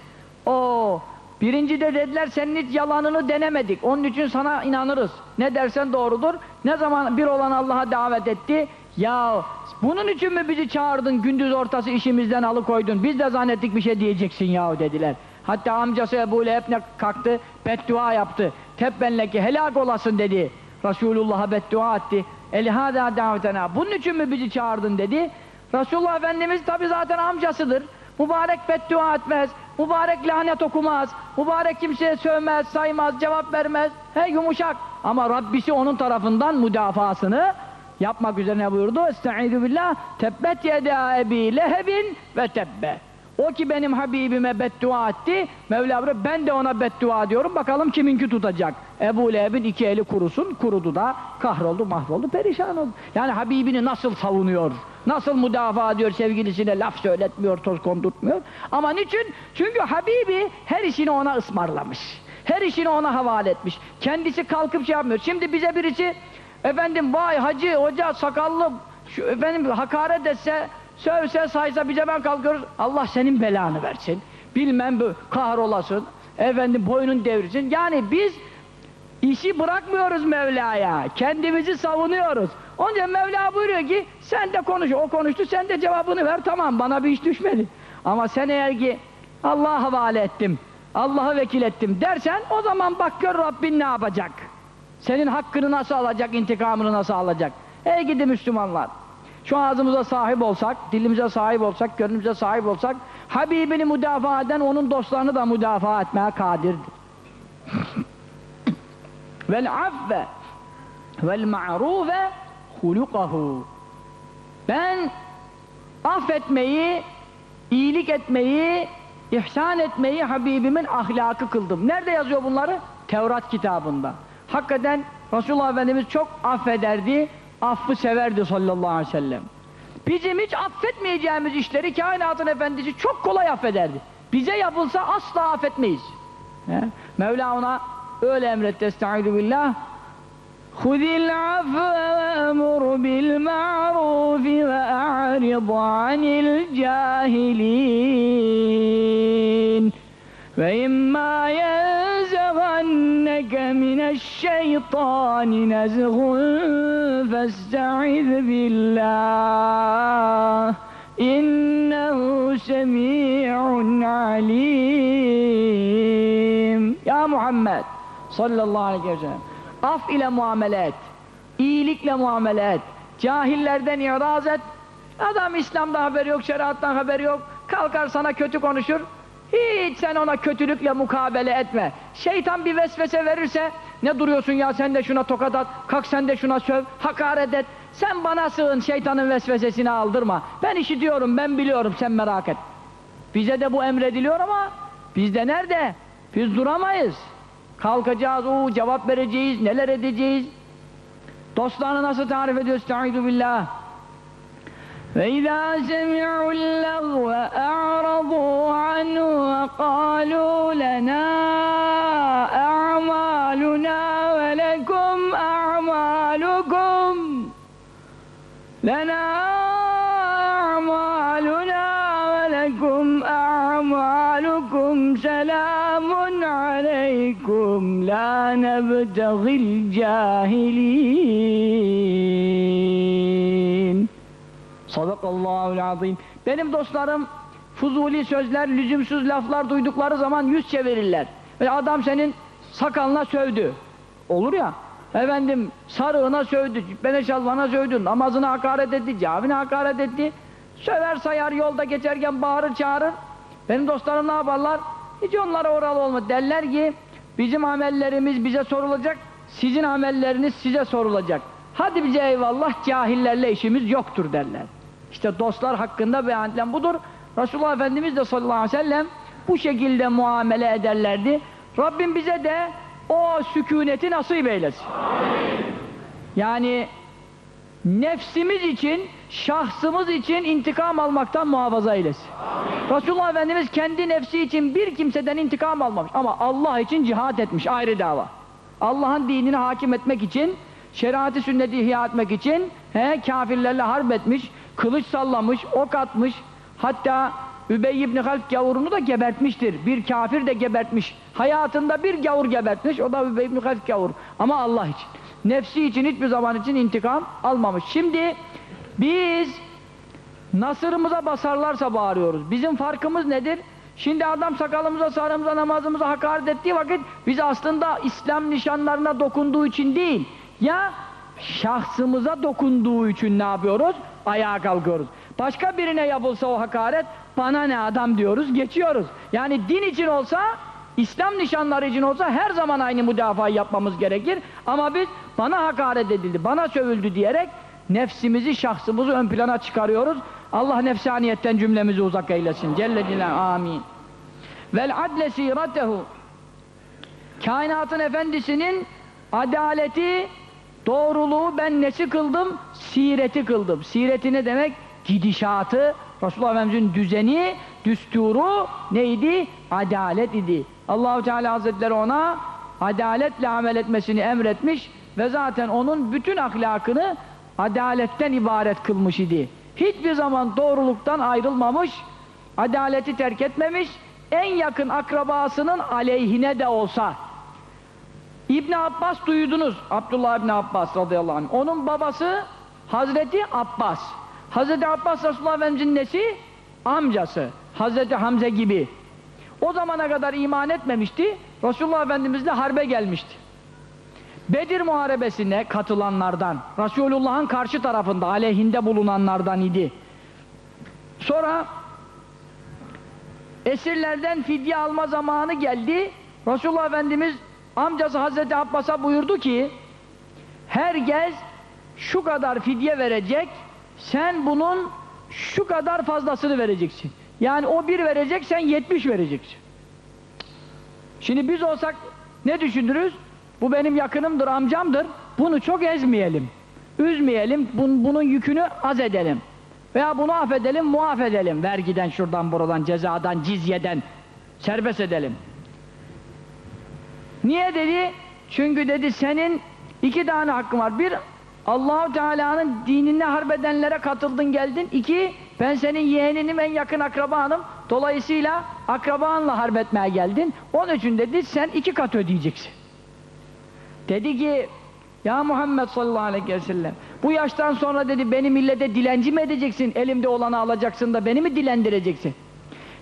O birinci de dediler, senin hiç yalanını denemedik, onun için sana inanırız. Ne dersen doğrudur. Ne zaman bir olan Allah'a davet etti, ya bunun için mi bizi çağırdın, gündüz ortası işimizden alıkoydun, biz de zannettik bir şey diyeceksin yahu dediler. Hatta amcası Ebu Leheb ne kalktı, beddua yaptı. Tebbenleki helak olasın dedi. Resulullah'a beddua etti. Elihâdâ davetena. Bunun için mi bizi çağırdın dedi. Resulullah Efendimiz tabi zaten amcasıdır. Mübarek beddua etmez. Mübarek lanet okumaz. Mübarek kimseye sövmez, saymaz, cevap vermez. He yumuşak. Ama Rabbisi onun tarafından müdafasını yapmak üzerine buyurdu. Estaizu billah. Tebbet yeda ebi lehebin ve tebbe. O ki benim Habibime beddua etti, Mevla buyuruyor, ben de ona beddua diyorum, bakalım kiminki tutacak. Ebu Leheb'in iki eli kurusun, kurudu da kahroldu, mahvoldu, perişan oldu. Yani Habibini nasıl savunuyor, nasıl müdafaa ediyor sevgilisine, laf söyletmiyor, toz kondurtmuyor. Ama niçin? Çünkü Habibi her işini ona ısmarlamış. Her işini ona havale etmiş. Kendisi kalkıp şey yapmıyor. Şimdi bize birisi, efendim vay hacı, hoca, sakallı, şu, efendim hakaret etse, Sövse saysa bize ben kalkıyoruz. Allah senin belanı versin. Bilmem bu kahrolasın. Efendim boynun devrilsin. Yani biz işi bırakmıyoruz Mevla'ya. Kendimizi savunuyoruz. Onca Mevla buyuruyor ki sen de konuş. O konuştu sen de cevabını ver. Tamam bana bir iş düşmedi. Ama sen eğer ki Allah'a havale ettim. Allah'ı vekil ettim dersen o zaman bak gör Rabbin ne yapacak. Senin hakkını nasıl alacak, intikamını nasıl alacak. Ey gidi Müslümanlar. Şu ağzımıza sahip olsak, dilimize sahip olsak, gönlümüze sahip olsak, Habibini müdafaa eden onun dostlarını da müdafaa etmeye kadirdir. vel affe vel ma'rufe hulukahu. Ben affetmeyi, iyilik etmeyi, ihsan etmeyi Habibimin ahlakı kıldım. Nerede yazıyor bunları? Tevrat kitabında. Hakikaten Resulullah Efendimiz çok affederdi, affı severdi sallallahu aleyhi ve sellem. Bizim hiç affetmeyeceğimiz işleri kainatın efendisi çok kolay affederdi. Bize yapılsa asla affetmeyiz. He? Mevla ona öyle emretti estaizu billah. Hudil affe ve emur bil ma'rufi ve a'rid anil cahilin. الشيطان نزغ فاستعذ بالله إنه سميع عليم Ya Muhammed sallallahu aleyhi ve sellem af ile muamele et, iyilikle muamele et, cahillerden iraz et, adam İslam'da haberi yok, şeriattan haberi yok, kalkar sana kötü konuşur, hiç sen ona kötülükle mukabele etme. Şeytan bir vesvese verirse, ne duruyorsun ya sen de şuna tokat at, kalk sen de şuna söv, hakaret et, sen bana sığın şeytanın vesvesesini aldırma. Ben işitiyorum, ben biliyorum, sen merak et. Bize de bu emrediliyor ama bizde nerede? Biz duramayız. Kalkacağız, o cevap vereceğiz, neler edeceğiz? Dostlarını nasıl tarif ediyor? Estaizu billah. وَإِذَا سَمِعُوا اللَّغْوَ أَعْرَضُوا عَنْهُ وَقَالُوا لَنَا أَعْمَالُنَا وَلَكُمْ أَعْمَالُكُمْ. لَنَا أَعْمَالُنَا وَلَكُمْ أَعْمَالُكُمْ. سَلَامٌ عَلَيْكُمْ. لَا نَبْتَغِي الْجَاهِلِينَ. Sadakallahu azim. Benim dostlarım fuzuli sözler, lüzumsuz laflar duydukları zaman yüz çevirirler. Ve adam senin sakalına sövdü. Olur ya. Efendim sarığına sövdü, cübbene şalvana sövdü, namazına hakaret etti, camine hakaret etti. Söver sayar yolda geçerken bağırır çağırır. Benim dostlarım ne yaparlar? Hiç onlara oralı olma. Derler ki bizim amellerimiz bize sorulacak, sizin amelleriniz size sorulacak. Hadi bize eyvallah cahillerle işimiz yoktur derler. İşte dostlar hakkında beyan edilen budur. Resulullah Efendimiz de sallallahu aleyhi ve sellem bu şekilde muamele ederlerdi. Rabbim bize de o sükuneti nasip eylesin. Yani nefsimiz için, şahsımız için intikam almaktan muhafaza eylesin. Resulullah Efendimiz kendi nefsi için bir kimseden intikam almamış ama Allah için cihat etmiş ayrı dava. Allah'ın dinini hakim etmek için, şeriatı sünneti ihya etmek için he, kafirlerle harp etmiş, kılıç sallamış, ok atmış. Hatta Übey ibn Half gavurunu da gebertmiştir. Bir kafir de gebertmiş. Hayatında bir gavur gebertmiş. O da Übey ibn Half gavur. Ama Allah için. Nefsi için hiçbir zaman için intikam almamış. Şimdi biz nasırımıza basarlarsa bağırıyoruz. Bizim farkımız nedir? Şimdi adam sakalımıza, sarımıza, namazımıza hakaret ettiği vakit biz aslında İslam nişanlarına dokunduğu için değil. Ya şahsımıza dokunduğu için ne yapıyoruz? Ayağa kalkıyoruz. Başka birine yapılsa o hakaret, bana ne adam diyoruz, geçiyoruz. Yani din için olsa, İslam nişanları için olsa her zaman aynı müdafaa yapmamız gerekir. Ama biz bana hakaret edildi, bana sövüldü diyerek nefsimizi, şahsımızı ön plana çıkarıyoruz. Allah nefsaniyetten cümlemizi uzak eylesin. Celle Celaluhu. Amin. Vel adle siratehu Kainatın efendisinin adaleti, doğruluğu ben nesi kıldım? Sireti kıldım. Sireti ne demek? Gidişatı, Resulullah Efendimiz'in düzeni, düsturu neydi? Adalet idi. Allahu Teala Hazretleri ona adaletle amel etmesini emretmiş ve zaten onun bütün ahlakını adaletten ibaret kılmış idi. Hiçbir zaman doğruluktan ayrılmamış, adaleti terk etmemiş, en yakın akrabasının aleyhine de olsa İbn Abbas duydunuz. Abdullah İbn Abbas radıyallahu anh. Onun babası Hazreti Abbas. Hazreti Abbas Resulullah Efendimiz'in nesi? Amcası. Hazreti Hamze gibi. O zamana kadar iman etmemişti. Resulullah Efendimizle harbe gelmişti. Bedir muharebesine katılanlardan, Resulullah'ın karşı tarafında, aleyhinde bulunanlardan idi. Sonra esirlerden fidye alma zamanı geldi. Resulullah Efendimiz amcası Hazreti Abbas'a buyurdu ki herkes şu kadar fidye verecek sen bunun şu kadar fazlasını vereceksin. Yani o bir verecek sen yetmiş vereceksin. Şimdi biz olsak ne düşünürüz? Bu benim yakınımdır, amcamdır. Bunu çok ezmeyelim. Üzmeyelim, bun, bunun yükünü az edelim. Veya bunu affedelim, muaf edelim. Vergiden, şuradan, buradan, cezadan, cizyeden serbest edelim. Niye dedi? Çünkü dedi senin iki tane hakkın var. Bir, Allahu Teala'nın dinine harbedenlere katıldın geldin. İki, ben senin yeğeninim en yakın akrabanım. Dolayısıyla akrabanla harbetmeye geldin. Onun için dedi sen iki kat ödeyeceksin. Dedi ki ya Muhammed sallallahu aleyhi ve sellem bu yaştan sonra dedi beni millete dilenci mi edeceksin? Elimde olanı alacaksın da beni mi dilendireceksin?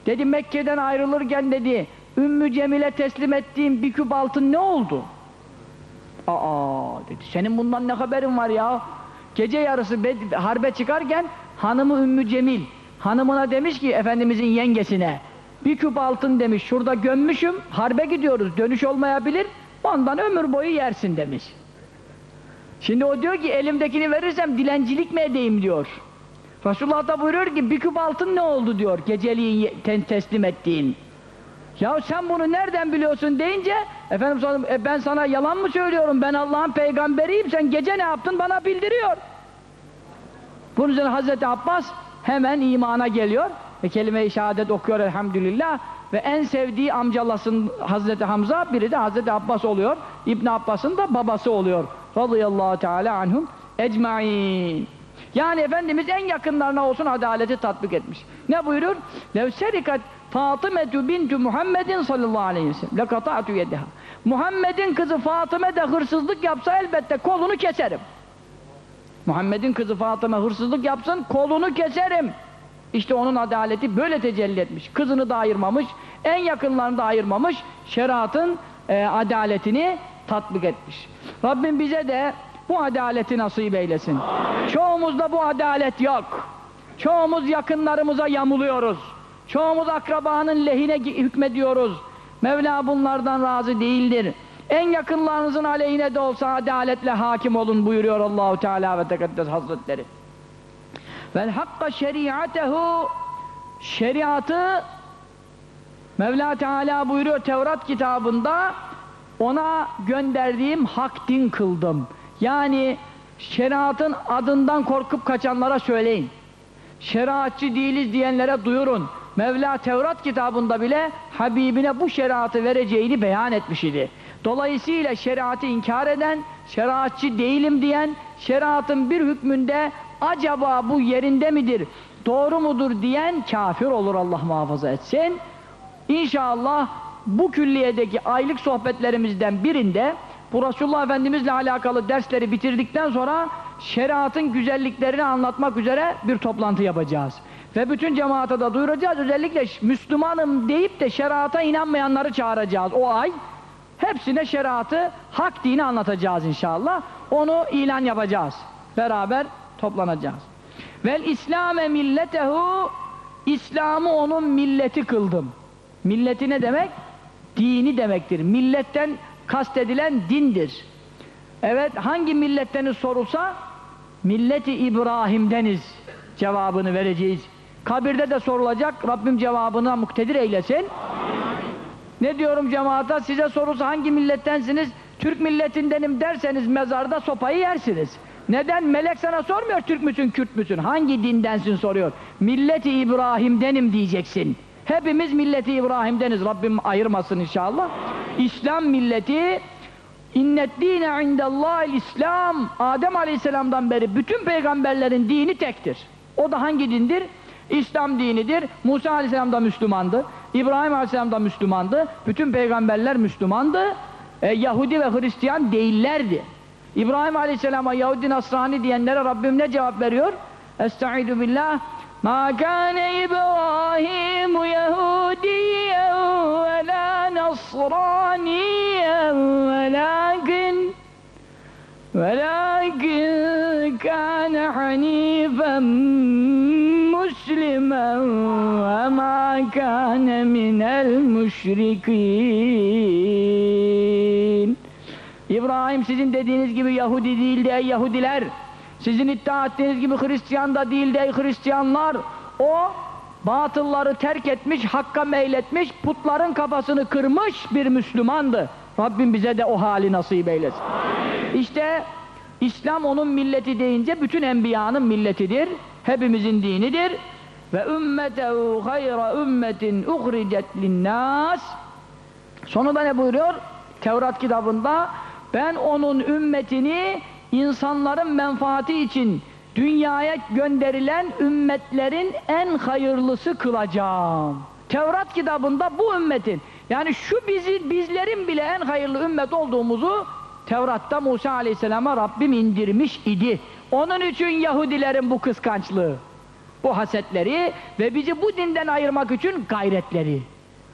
Dedi Mekke'den ayrılırken dedi Ümmü Cemil'e teslim ettiğim bir küp altın ne oldu? Aa dedi senin bundan ne haberin var ya? Gece yarısı harbe çıkarken hanımı Ümmü Cemil hanımına demiş ki Efendimizin yengesine bir küp altın demiş şurada gömmüşüm harbe gidiyoruz dönüş olmayabilir ondan ömür boyu yersin demiş. Şimdi o diyor ki elimdekini verirsem dilencilik mi edeyim diyor. Resulullah da buyuruyor ki bir küp altın ne oldu diyor geceliğin teslim ettiğin. Ya sen bunu nereden biliyorsun deyince efendim sonra, "E, ben sana yalan mı söylüyorum ben Allah'ın peygamberiyim sen gece ne yaptın bana bildiriyor. Bunun üzerine Hazreti Abbas hemen imana geliyor ve kelime-i şehadet okuyor elhamdülillah ve en sevdiği amcalasın Hazreti Hamza biri de Hazreti Abbas oluyor. İbn Abbas'ın da babası oluyor. Radıyallahu teala anhum ecmaîn. Yani Efendimiz en yakınlarına olsun adaleti tatbik etmiş. Ne buyurur? Lev serikat Fatımetu bintu Muhammedin sallallahu aleyhi ve sellem lekata'tu yedeha. Muhammed'in kızı Fatıme de hırsızlık yapsa elbette kolunu keserim. Muhammed'in kızı Fatıma hırsızlık yapsın kolunu keserim. İşte onun adaleti böyle tecelli etmiş. Kızını da ayırmamış, en yakınlarını da ayırmamış. Şeriatın e, adaletini tatbik etmiş. Rabbim bize de bu adaleti nasip eylesin. Çoğumuzda bu adalet yok. Çoğumuz yakınlarımıza yamuluyoruz. Çoğumuz akrabanın lehine hükmediyoruz. Mevla bunlardan razı değildir. En yakınlarınızın aleyhine de olsa adaletle hakim olun buyuruyor Allahu Teala ve Tekaddes Hazretleri. Vel hakka şeriatehu şeriatı Mevla Teala buyuruyor Tevrat kitabında ona gönderdiğim hak din kıldım. Yani şeriatın adından korkup kaçanlara söyleyin. Şeriatçı değiliz diyenlere duyurun. Mevla Tevrat kitabında bile Habibine bu şeriatı vereceğini beyan etmiş idi. Dolayısıyla şeriatı inkar eden, şeriatçı değilim diyen, şeriatın bir hükmünde acaba bu yerinde midir, doğru mudur diyen kafir olur Allah muhafaza etsin. İnşallah bu külliyedeki aylık sohbetlerimizden birinde bu Resulullah Efendimizle alakalı dersleri bitirdikten sonra şeriatın güzelliklerini anlatmak üzere bir toplantı yapacağız. Ve bütün cemaate de duyuracağız. Özellikle Müslümanım deyip de şeriata inanmayanları çağıracağız o ay. Hepsine şeriatı, hak dini anlatacağız inşallah. Onu ilan yapacağız. Beraber toplanacağız. Vel İslame milletehu İslam'ı onun milleti kıldım. Milleti ne demek? Dini demektir. Milletten kastedilen dindir. Evet hangi milletteniz sorulsa milleti İbrahim'deniz cevabını vereceğiz. Kabirde de sorulacak Rabbim cevabına muktedir eylesin. Ne diyorum cemaata size sorulsa hangi millettensiniz? Türk milletindenim derseniz mezarda sopayı yersiniz. Neden? Melek sana sormuyor Türk müsün, Kürt müsün? Hangi dindensin soruyor. Milleti İbrahim'denim diyeceksin. Hepimiz milleti İbrahim'deniz. Rabbim ayırmasın inşallah. İslam milleti İnnet dine indellahil İslam Adem Aleyhisselam'dan beri bütün peygamberlerin dini tektir. O da hangi dindir? İslam dinidir. Musa Aleyhisselam da Müslümandı. İbrahim Aleyhisselam da Müslümandı. Bütün peygamberler Müslümandı. E, Yahudi ve Hristiyan değillerdi. İbrahim Aleyhisselam'a Yahudi Nasrani diyenlere Rabbim ne cevap veriyor? Estaizu billah ما كان إبراهيم يهوديا ولا نصرانيا ولكن ولكن كان حنيفا مسلما وما كان من المشركين إبراهيم sizin dediğiniz gibi Yahudi değildi يهودي Yahudiler. Sizin iddia ettiğiniz gibi Hristiyan da değildi ey Hristiyanlar. O batılları terk etmiş, hakka meyletmiş, putların kafasını kırmış bir Müslümandı. Rabbim bize de o hali nasip eylesin. İşte İslam onun milleti deyince bütün enbiyanın milletidir. Hepimizin dinidir. Ve ümmetehu hayra ümmetin uhricet linnâs Sonunda ne buyuruyor? Tevrat kitabında ben onun ümmetini insanların menfaati için dünyaya gönderilen ümmetlerin en hayırlısı kılacağım. Tevrat kitabında bu ümmetin yani şu bizi bizlerin bile en hayırlı ümmet olduğumuzu Tevrat'ta Musa Aleyhisselam'a Rabbim indirmiş idi. Onun için Yahudilerin bu kıskançlığı, bu hasetleri ve bizi bu dinden ayırmak için gayretleri.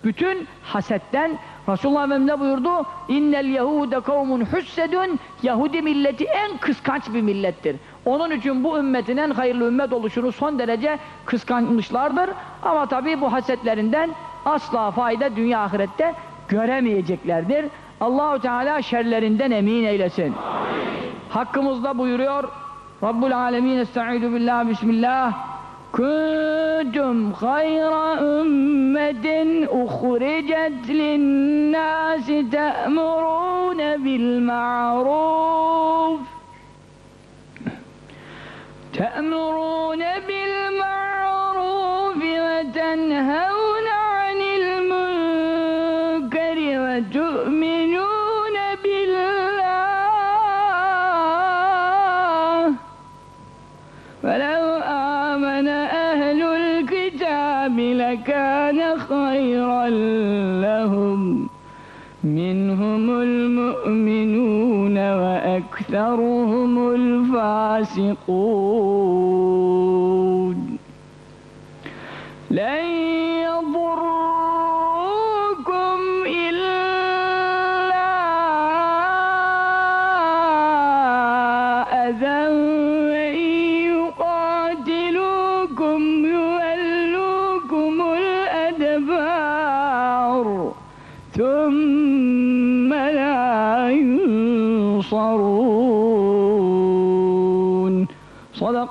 Bütün hasetten Resulullah Efendimiz ne buyurdu? İnnel Yahude kavmun hussedun Yahudi milleti en kıskanç bir millettir. Onun için bu ümmetin en hayırlı ümmet oluşunu son derece kıskanmışlardır. Ama tabii bu hasetlerinden asla fayda dünya ahirette göremeyeceklerdir. Allahu Teala şerlerinden emin eylesin. Hakkımızda buyuruyor Rabbul Alemin Estaizu billah Bismillah كنتم خير أمة أخرجت للناس تأمرون بالمعروف. تأمرون بالمعروف وتنهون منهم المؤمنون وأكثرهم الفاسقون. لن يضركم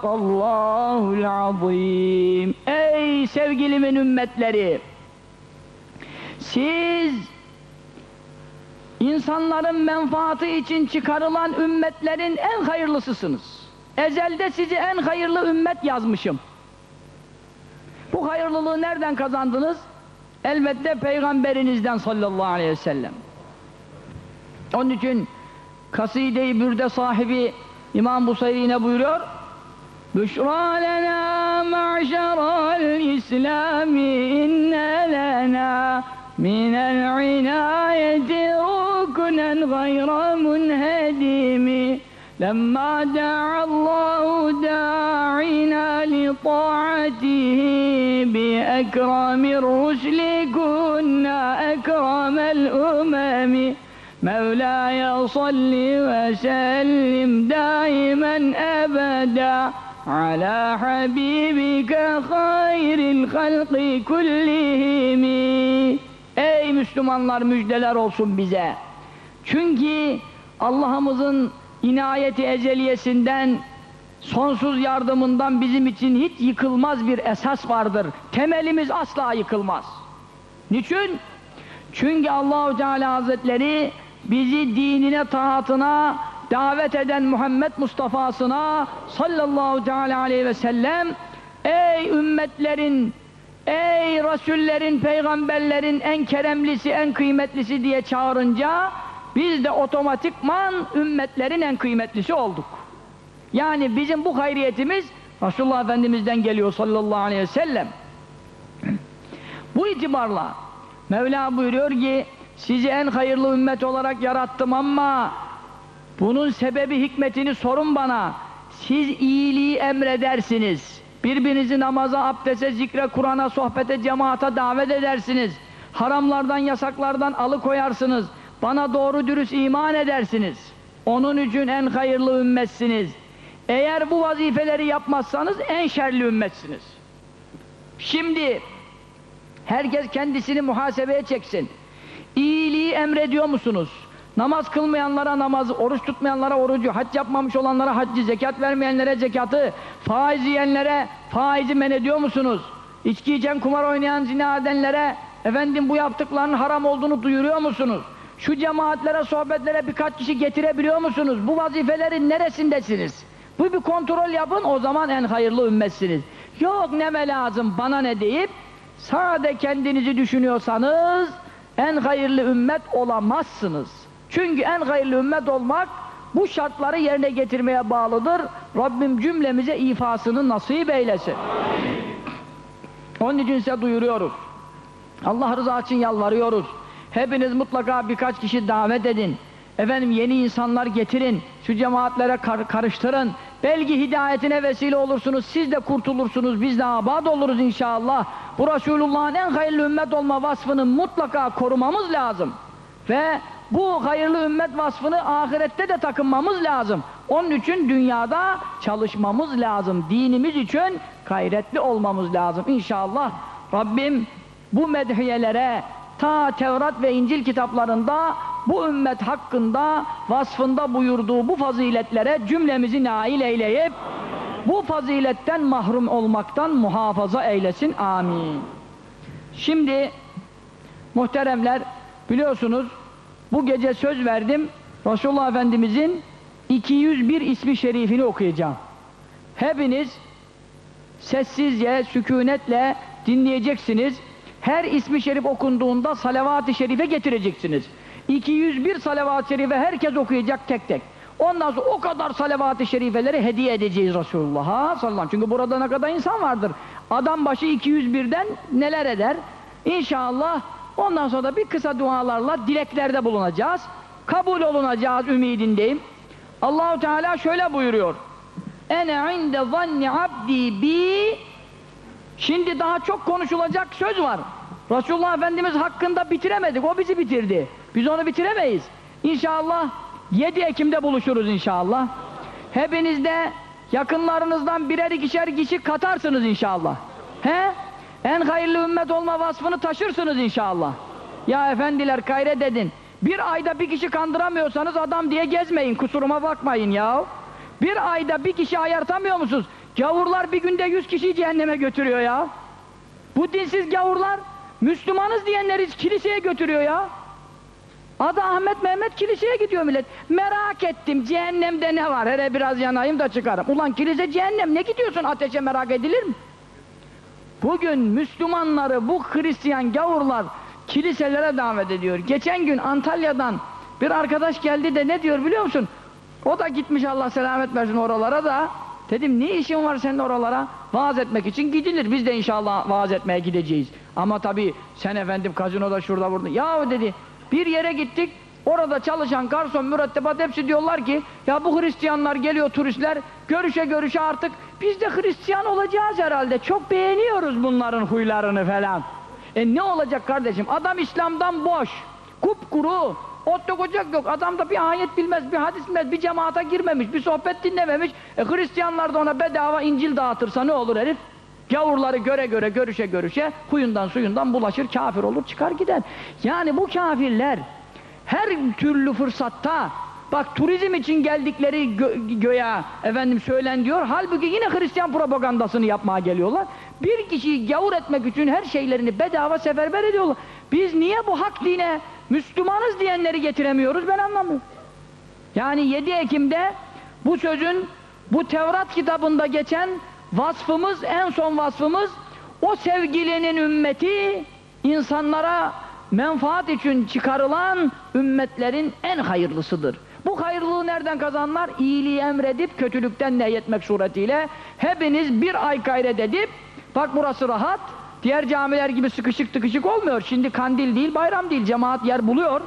Sadakallahul azim. Ey sevgilimin ümmetleri! Siz insanların menfaatı için çıkarılan ümmetlerin en hayırlısısınız. Ezelde sizi en hayırlı ümmet yazmışım. Bu hayırlılığı nereden kazandınız? Elbette peygamberinizden sallallahu aleyhi ve sellem. Onun için kaside-i bürde sahibi İmam Busayri ne buyuruyor? بشرى لنا معشر الإسلام إن لنا من العناية ركنا غير منهدم. لما دعا الله داعنا لطاعته بأكرم الرسل كنا أكرم الأمم. مولاي صل وسلم دائما أبدا. على حبيبك خير الخلق كلهم Ey Müslümanlar müjdeler olsun bize. Çünkü Allah'ımızın inayeti ezeliyesinden sonsuz yardımından bizim için hiç yıkılmaz bir esas vardır. Temelimiz asla yıkılmaz. Niçin? Çünkü Allahu Teala Hazretleri bizi dinine, taatına davet eden Muhammed Mustafa'sına sallallahu teala aleyhi ve sellem ey ümmetlerin ey rasullerin, peygamberlerin en keremlisi, en kıymetlisi diye çağırınca biz de otomatikman ümmetlerin en kıymetlisi olduk. Yani bizim bu hayriyetimiz Resulullah Efendimiz'den geliyor sallallahu aleyhi ve sellem. Bu itibarla Mevla buyuruyor ki sizi en hayırlı ümmet olarak yarattım ama bunun sebebi hikmetini sorun bana. Siz iyiliği emredersiniz. Birbirinizi namaza, abdese, zikre, Kur'an'a, sohbete, cemaata davet edersiniz. Haramlardan, yasaklardan alıkoyarsınız. Bana doğru dürüst iman edersiniz. Onun için en hayırlı ümmetsiniz. Eğer bu vazifeleri yapmazsanız en şerli ümmetsiniz. Şimdi herkes kendisini muhasebeye çeksin. İyiliği emrediyor musunuz? Namaz kılmayanlara namazı, oruç tutmayanlara orucu, hac yapmamış olanlara haccı, zekat vermeyenlere zekatı, faiz yiyenlere faizi men ediyor musunuz? İçki içen, kumar oynayan, zina edenlere efendim bu yaptıklarının haram olduğunu duyuruyor musunuz? Şu cemaatlere, sohbetlere birkaç kişi getirebiliyor musunuz? Bu vazifelerin neresindesiniz? Bu bir kontrol yapın, o zaman en hayırlı ümmetsiniz. Yok neme lazım, bana ne deyip sade kendinizi düşünüyorsanız en hayırlı ümmet olamazsınız. Çünkü en hayırlı ümmet olmak bu şartları yerine getirmeye bağlıdır. Rabbim cümlemize ifasını nasip eylesin. Onun için size duyuruyoruz. Allah rızası için yalvarıyoruz. Hepiniz mutlaka birkaç kişi davet edin. Efendim yeni insanlar getirin. Şu cemaatlere kar- karıştırın. Belki hidayetine vesile olursunuz. Siz de kurtulursunuz. Biz de abad oluruz inşallah. Bu Resulullah'ın en hayırlı ümmet olma vasfını mutlaka korumamız lazım. Ve bu hayırlı ümmet vasfını ahirette de takınmamız lazım. Onun için dünyada çalışmamız lazım. Dinimiz için gayretli olmamız lazım. İnşallah Rabbim bu medhiyelere ta Tevrat ve İncil kitaplarında bu ümmet hakkında vasfında buyurduğu bu faziletlere cümlemizi nail eyleyip bu faziletten mahrum olmaktan muhafaza eylesin. Amin. Şimdi muhteremler biliyorsunuz bu gece söz verdim Resulullah Efendimizin 201 ismi şerifini okuyacağım. Hepiniz sessizce, sükunetle dinleyeceksiniz. Her ismi şerif okunduğunda salavat-ı şerife getireceksiniz. 201 salavat-ı şerife herkes okuyacak tek tek. Ondan sonra o kadar salavat-ı şerifeleri hediye edeceğiz Resulullah'a sallallahu aleyhi ve sellem. Çünkü burada ne kadar insan vardır. Adam başı 201'den neler eder? İnşallah ondan sonra da bir kısa dualarla dileklerde bulunacağız. Kabul olunacağız ümidindeyim. Allahu Teala şöyle buyuruyor. Ene inde zanni abdi bi Şimdi daha çok konuşulacak söz var. Resulullah Efendimiz hakkında bitiremedik. O bizi bitirdi. Biz onu bitiremeyiz. İnşallah 7 Ekim'de buluşuruz inşallah. Hepiniz de yakınlarınızdan birer ikişer kişi katarsınız inşallah. He? En hayırlı ümmet olma vasfını taşırsınız inşallah. Ya efendiler gayret edin. Bir ayda bir kişi kandıramıyorsanız adam diye gezmeyin. Kusuruma bakmayın ya. Bir ayda bir kişi ayartamıyor musunuz? Gavurlar bir günde yüz kişiyi cehenneme götürüyor ya. Bu dinsiz gavurlar Müslümanız diyenleri kiliseye götürüyor ya. Adı Ahmet Mehmet kiliseye gidiyor millet. Merak ettim cehennemde ne var? Hele biraz yanayım da çıkarım. Ulan kilise cehennem ne gidiyorsun ateşe merak edilir mi? Bugün Müslümanları bu Hristiyan gavurlar kiliselere davet ediyor. Geçen gün Antalya'dan bir arkadaş geldi de ne diyor biliyor musun? O da gitmiş Allah selamet versin oralara da. Dedim ne işin var senin oralara? Vaaz etmek için gidilir. Biz de inşallah vaaz etmeye gideceğiz. Ama tabii sen efendim kazinoda şurada burada. Ya dedi bir yere gittik. Orada çalışan garson, mürettebat hepsi diyorlar ki ya bu Hristiyanlar geliyor turistler görüşe görüşe artık biz de Hristiyan olacağız herhalde. Çok beğeniyoruz bunların huylarını falan. E ne olacak kardeşim? Adam İslam'dan boş. Kupkuru. Ot yok ocak yok. Adam da bir ayet bilmez, bir hadis bilmez, bir cemaata girmemiş, bir sohbet dinlememiş. E Hristiyanlar da ona bedava İncil dağıtırsa ne olur herif? Gavurları göre göre, görüşe görüşe, huyundan suyundan bulaşır, kafir olur, çıkar gider. Yani bu kafirler her türlü fırsatta bak turizm için geldikleri gö göya efendim söylen diyor. Halbuki yine Hristiyan propagandasını yapmaya geliyorlar. Bir kişiyi gavur etmek için her şeylerini bedava seferber ediyorlar. Biz niye bu hak dine Müslümanız diyenleri getiremiyoruz ben anlamıyorum. Yani 7 Ekim'de bu sözün bu Tevrat kitabında geçen vasfımız, en son vasfımız o sevgilinin ümmeti insanlara menfaat için çıkarılan ümmetlerin en hayırlısıdır. Bu hayırlılığı nereden kazanlar? İyiliği emredip kötülükten nehyetmek suretiyle hepiniz bir ay gayret edip bak burası rahat diğer camiler gibi sıkışık tıkışık olmuyor. Şimdi kandil değil bayram değil cemaat yer buluyor.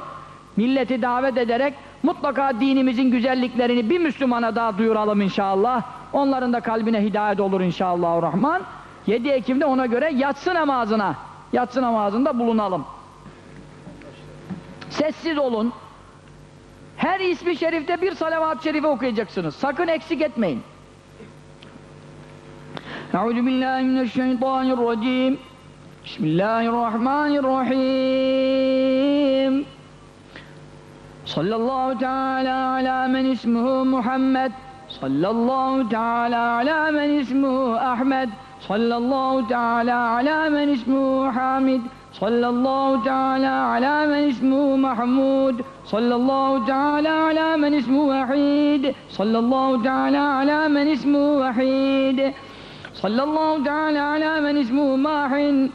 Milleti davet ederek mutlaka dinimizin güzelliklerini bir Müslümana daha duyuralım inşallah. Onların da kalbine hidayet olur inşallah rahman. 7 Ekim'de ona göre yatsı namazına, yatsı namazında bulunalım. Sessiz olun. İsmi şerifte bir salavat-ı şerife okuyacaksınız. Sakın eksik etmeyin. Euzu billahi mineşşeytanirracim. Bismillahirrahmanirrahim. Sallallahu teala ala men ismuhu Muhammed. Sallallahu teala ala men ismuhu Ahmed. Sallallahu teala ala men ismuhu Hamid. Sallallahu teala ala men ismuhu Mahmud. صلى الله تعالى على من اسمه وحيد. صلى الله تعالى على من اسمه وحيد. صلى الله تعالى على من اسمه ماحن.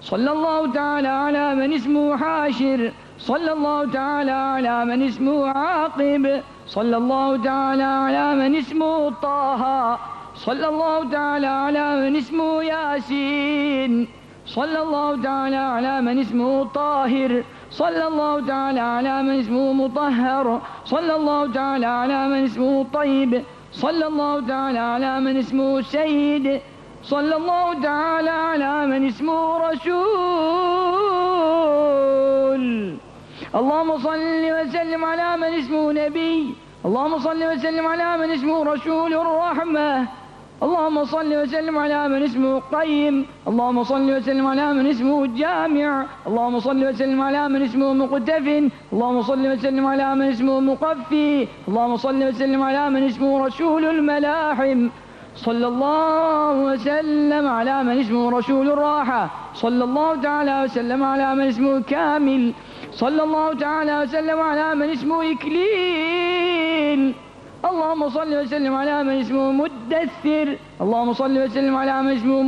صلى الله تعالى على من اسمه حاشر. صلى الله تعالى على من اسمه عاقب. صلى الله تعالى على من اسمه طه. صلى الله تعالى على من اسمه ياسين. صلى الله تعالى على من اسمه طاهر. مطهر. صلى الله تعالى على من اسمه طيب. صلى الله تعالى على من اسمه سيد. صلى الله تعالى على من اسمه رسول. اللهم صل وسلم على من اسمه نبي. اللهم صل وسلم على من اسمه رسول الرحمة. اللهم صل وسلم على من اسمه قيم. اللهم صل وسلم على من اسمه جامع. اللهم صل وسلم على من اسمه مقتف اللهم صل وسلم على من اسمه مقفي. اللهم صل وسلم على من اسمه رسول الملاحم. صلى الله وسلم على من اسمه رسول الراحة. صلى الله تعالى وسلم على من اسمه كامل. صلى الله تعالى وسلم على من اسمه إكليل. Allahümme salli ve sellim ala men ismuhu muddessir. Allahümme salli ve sellim ala men ismuhu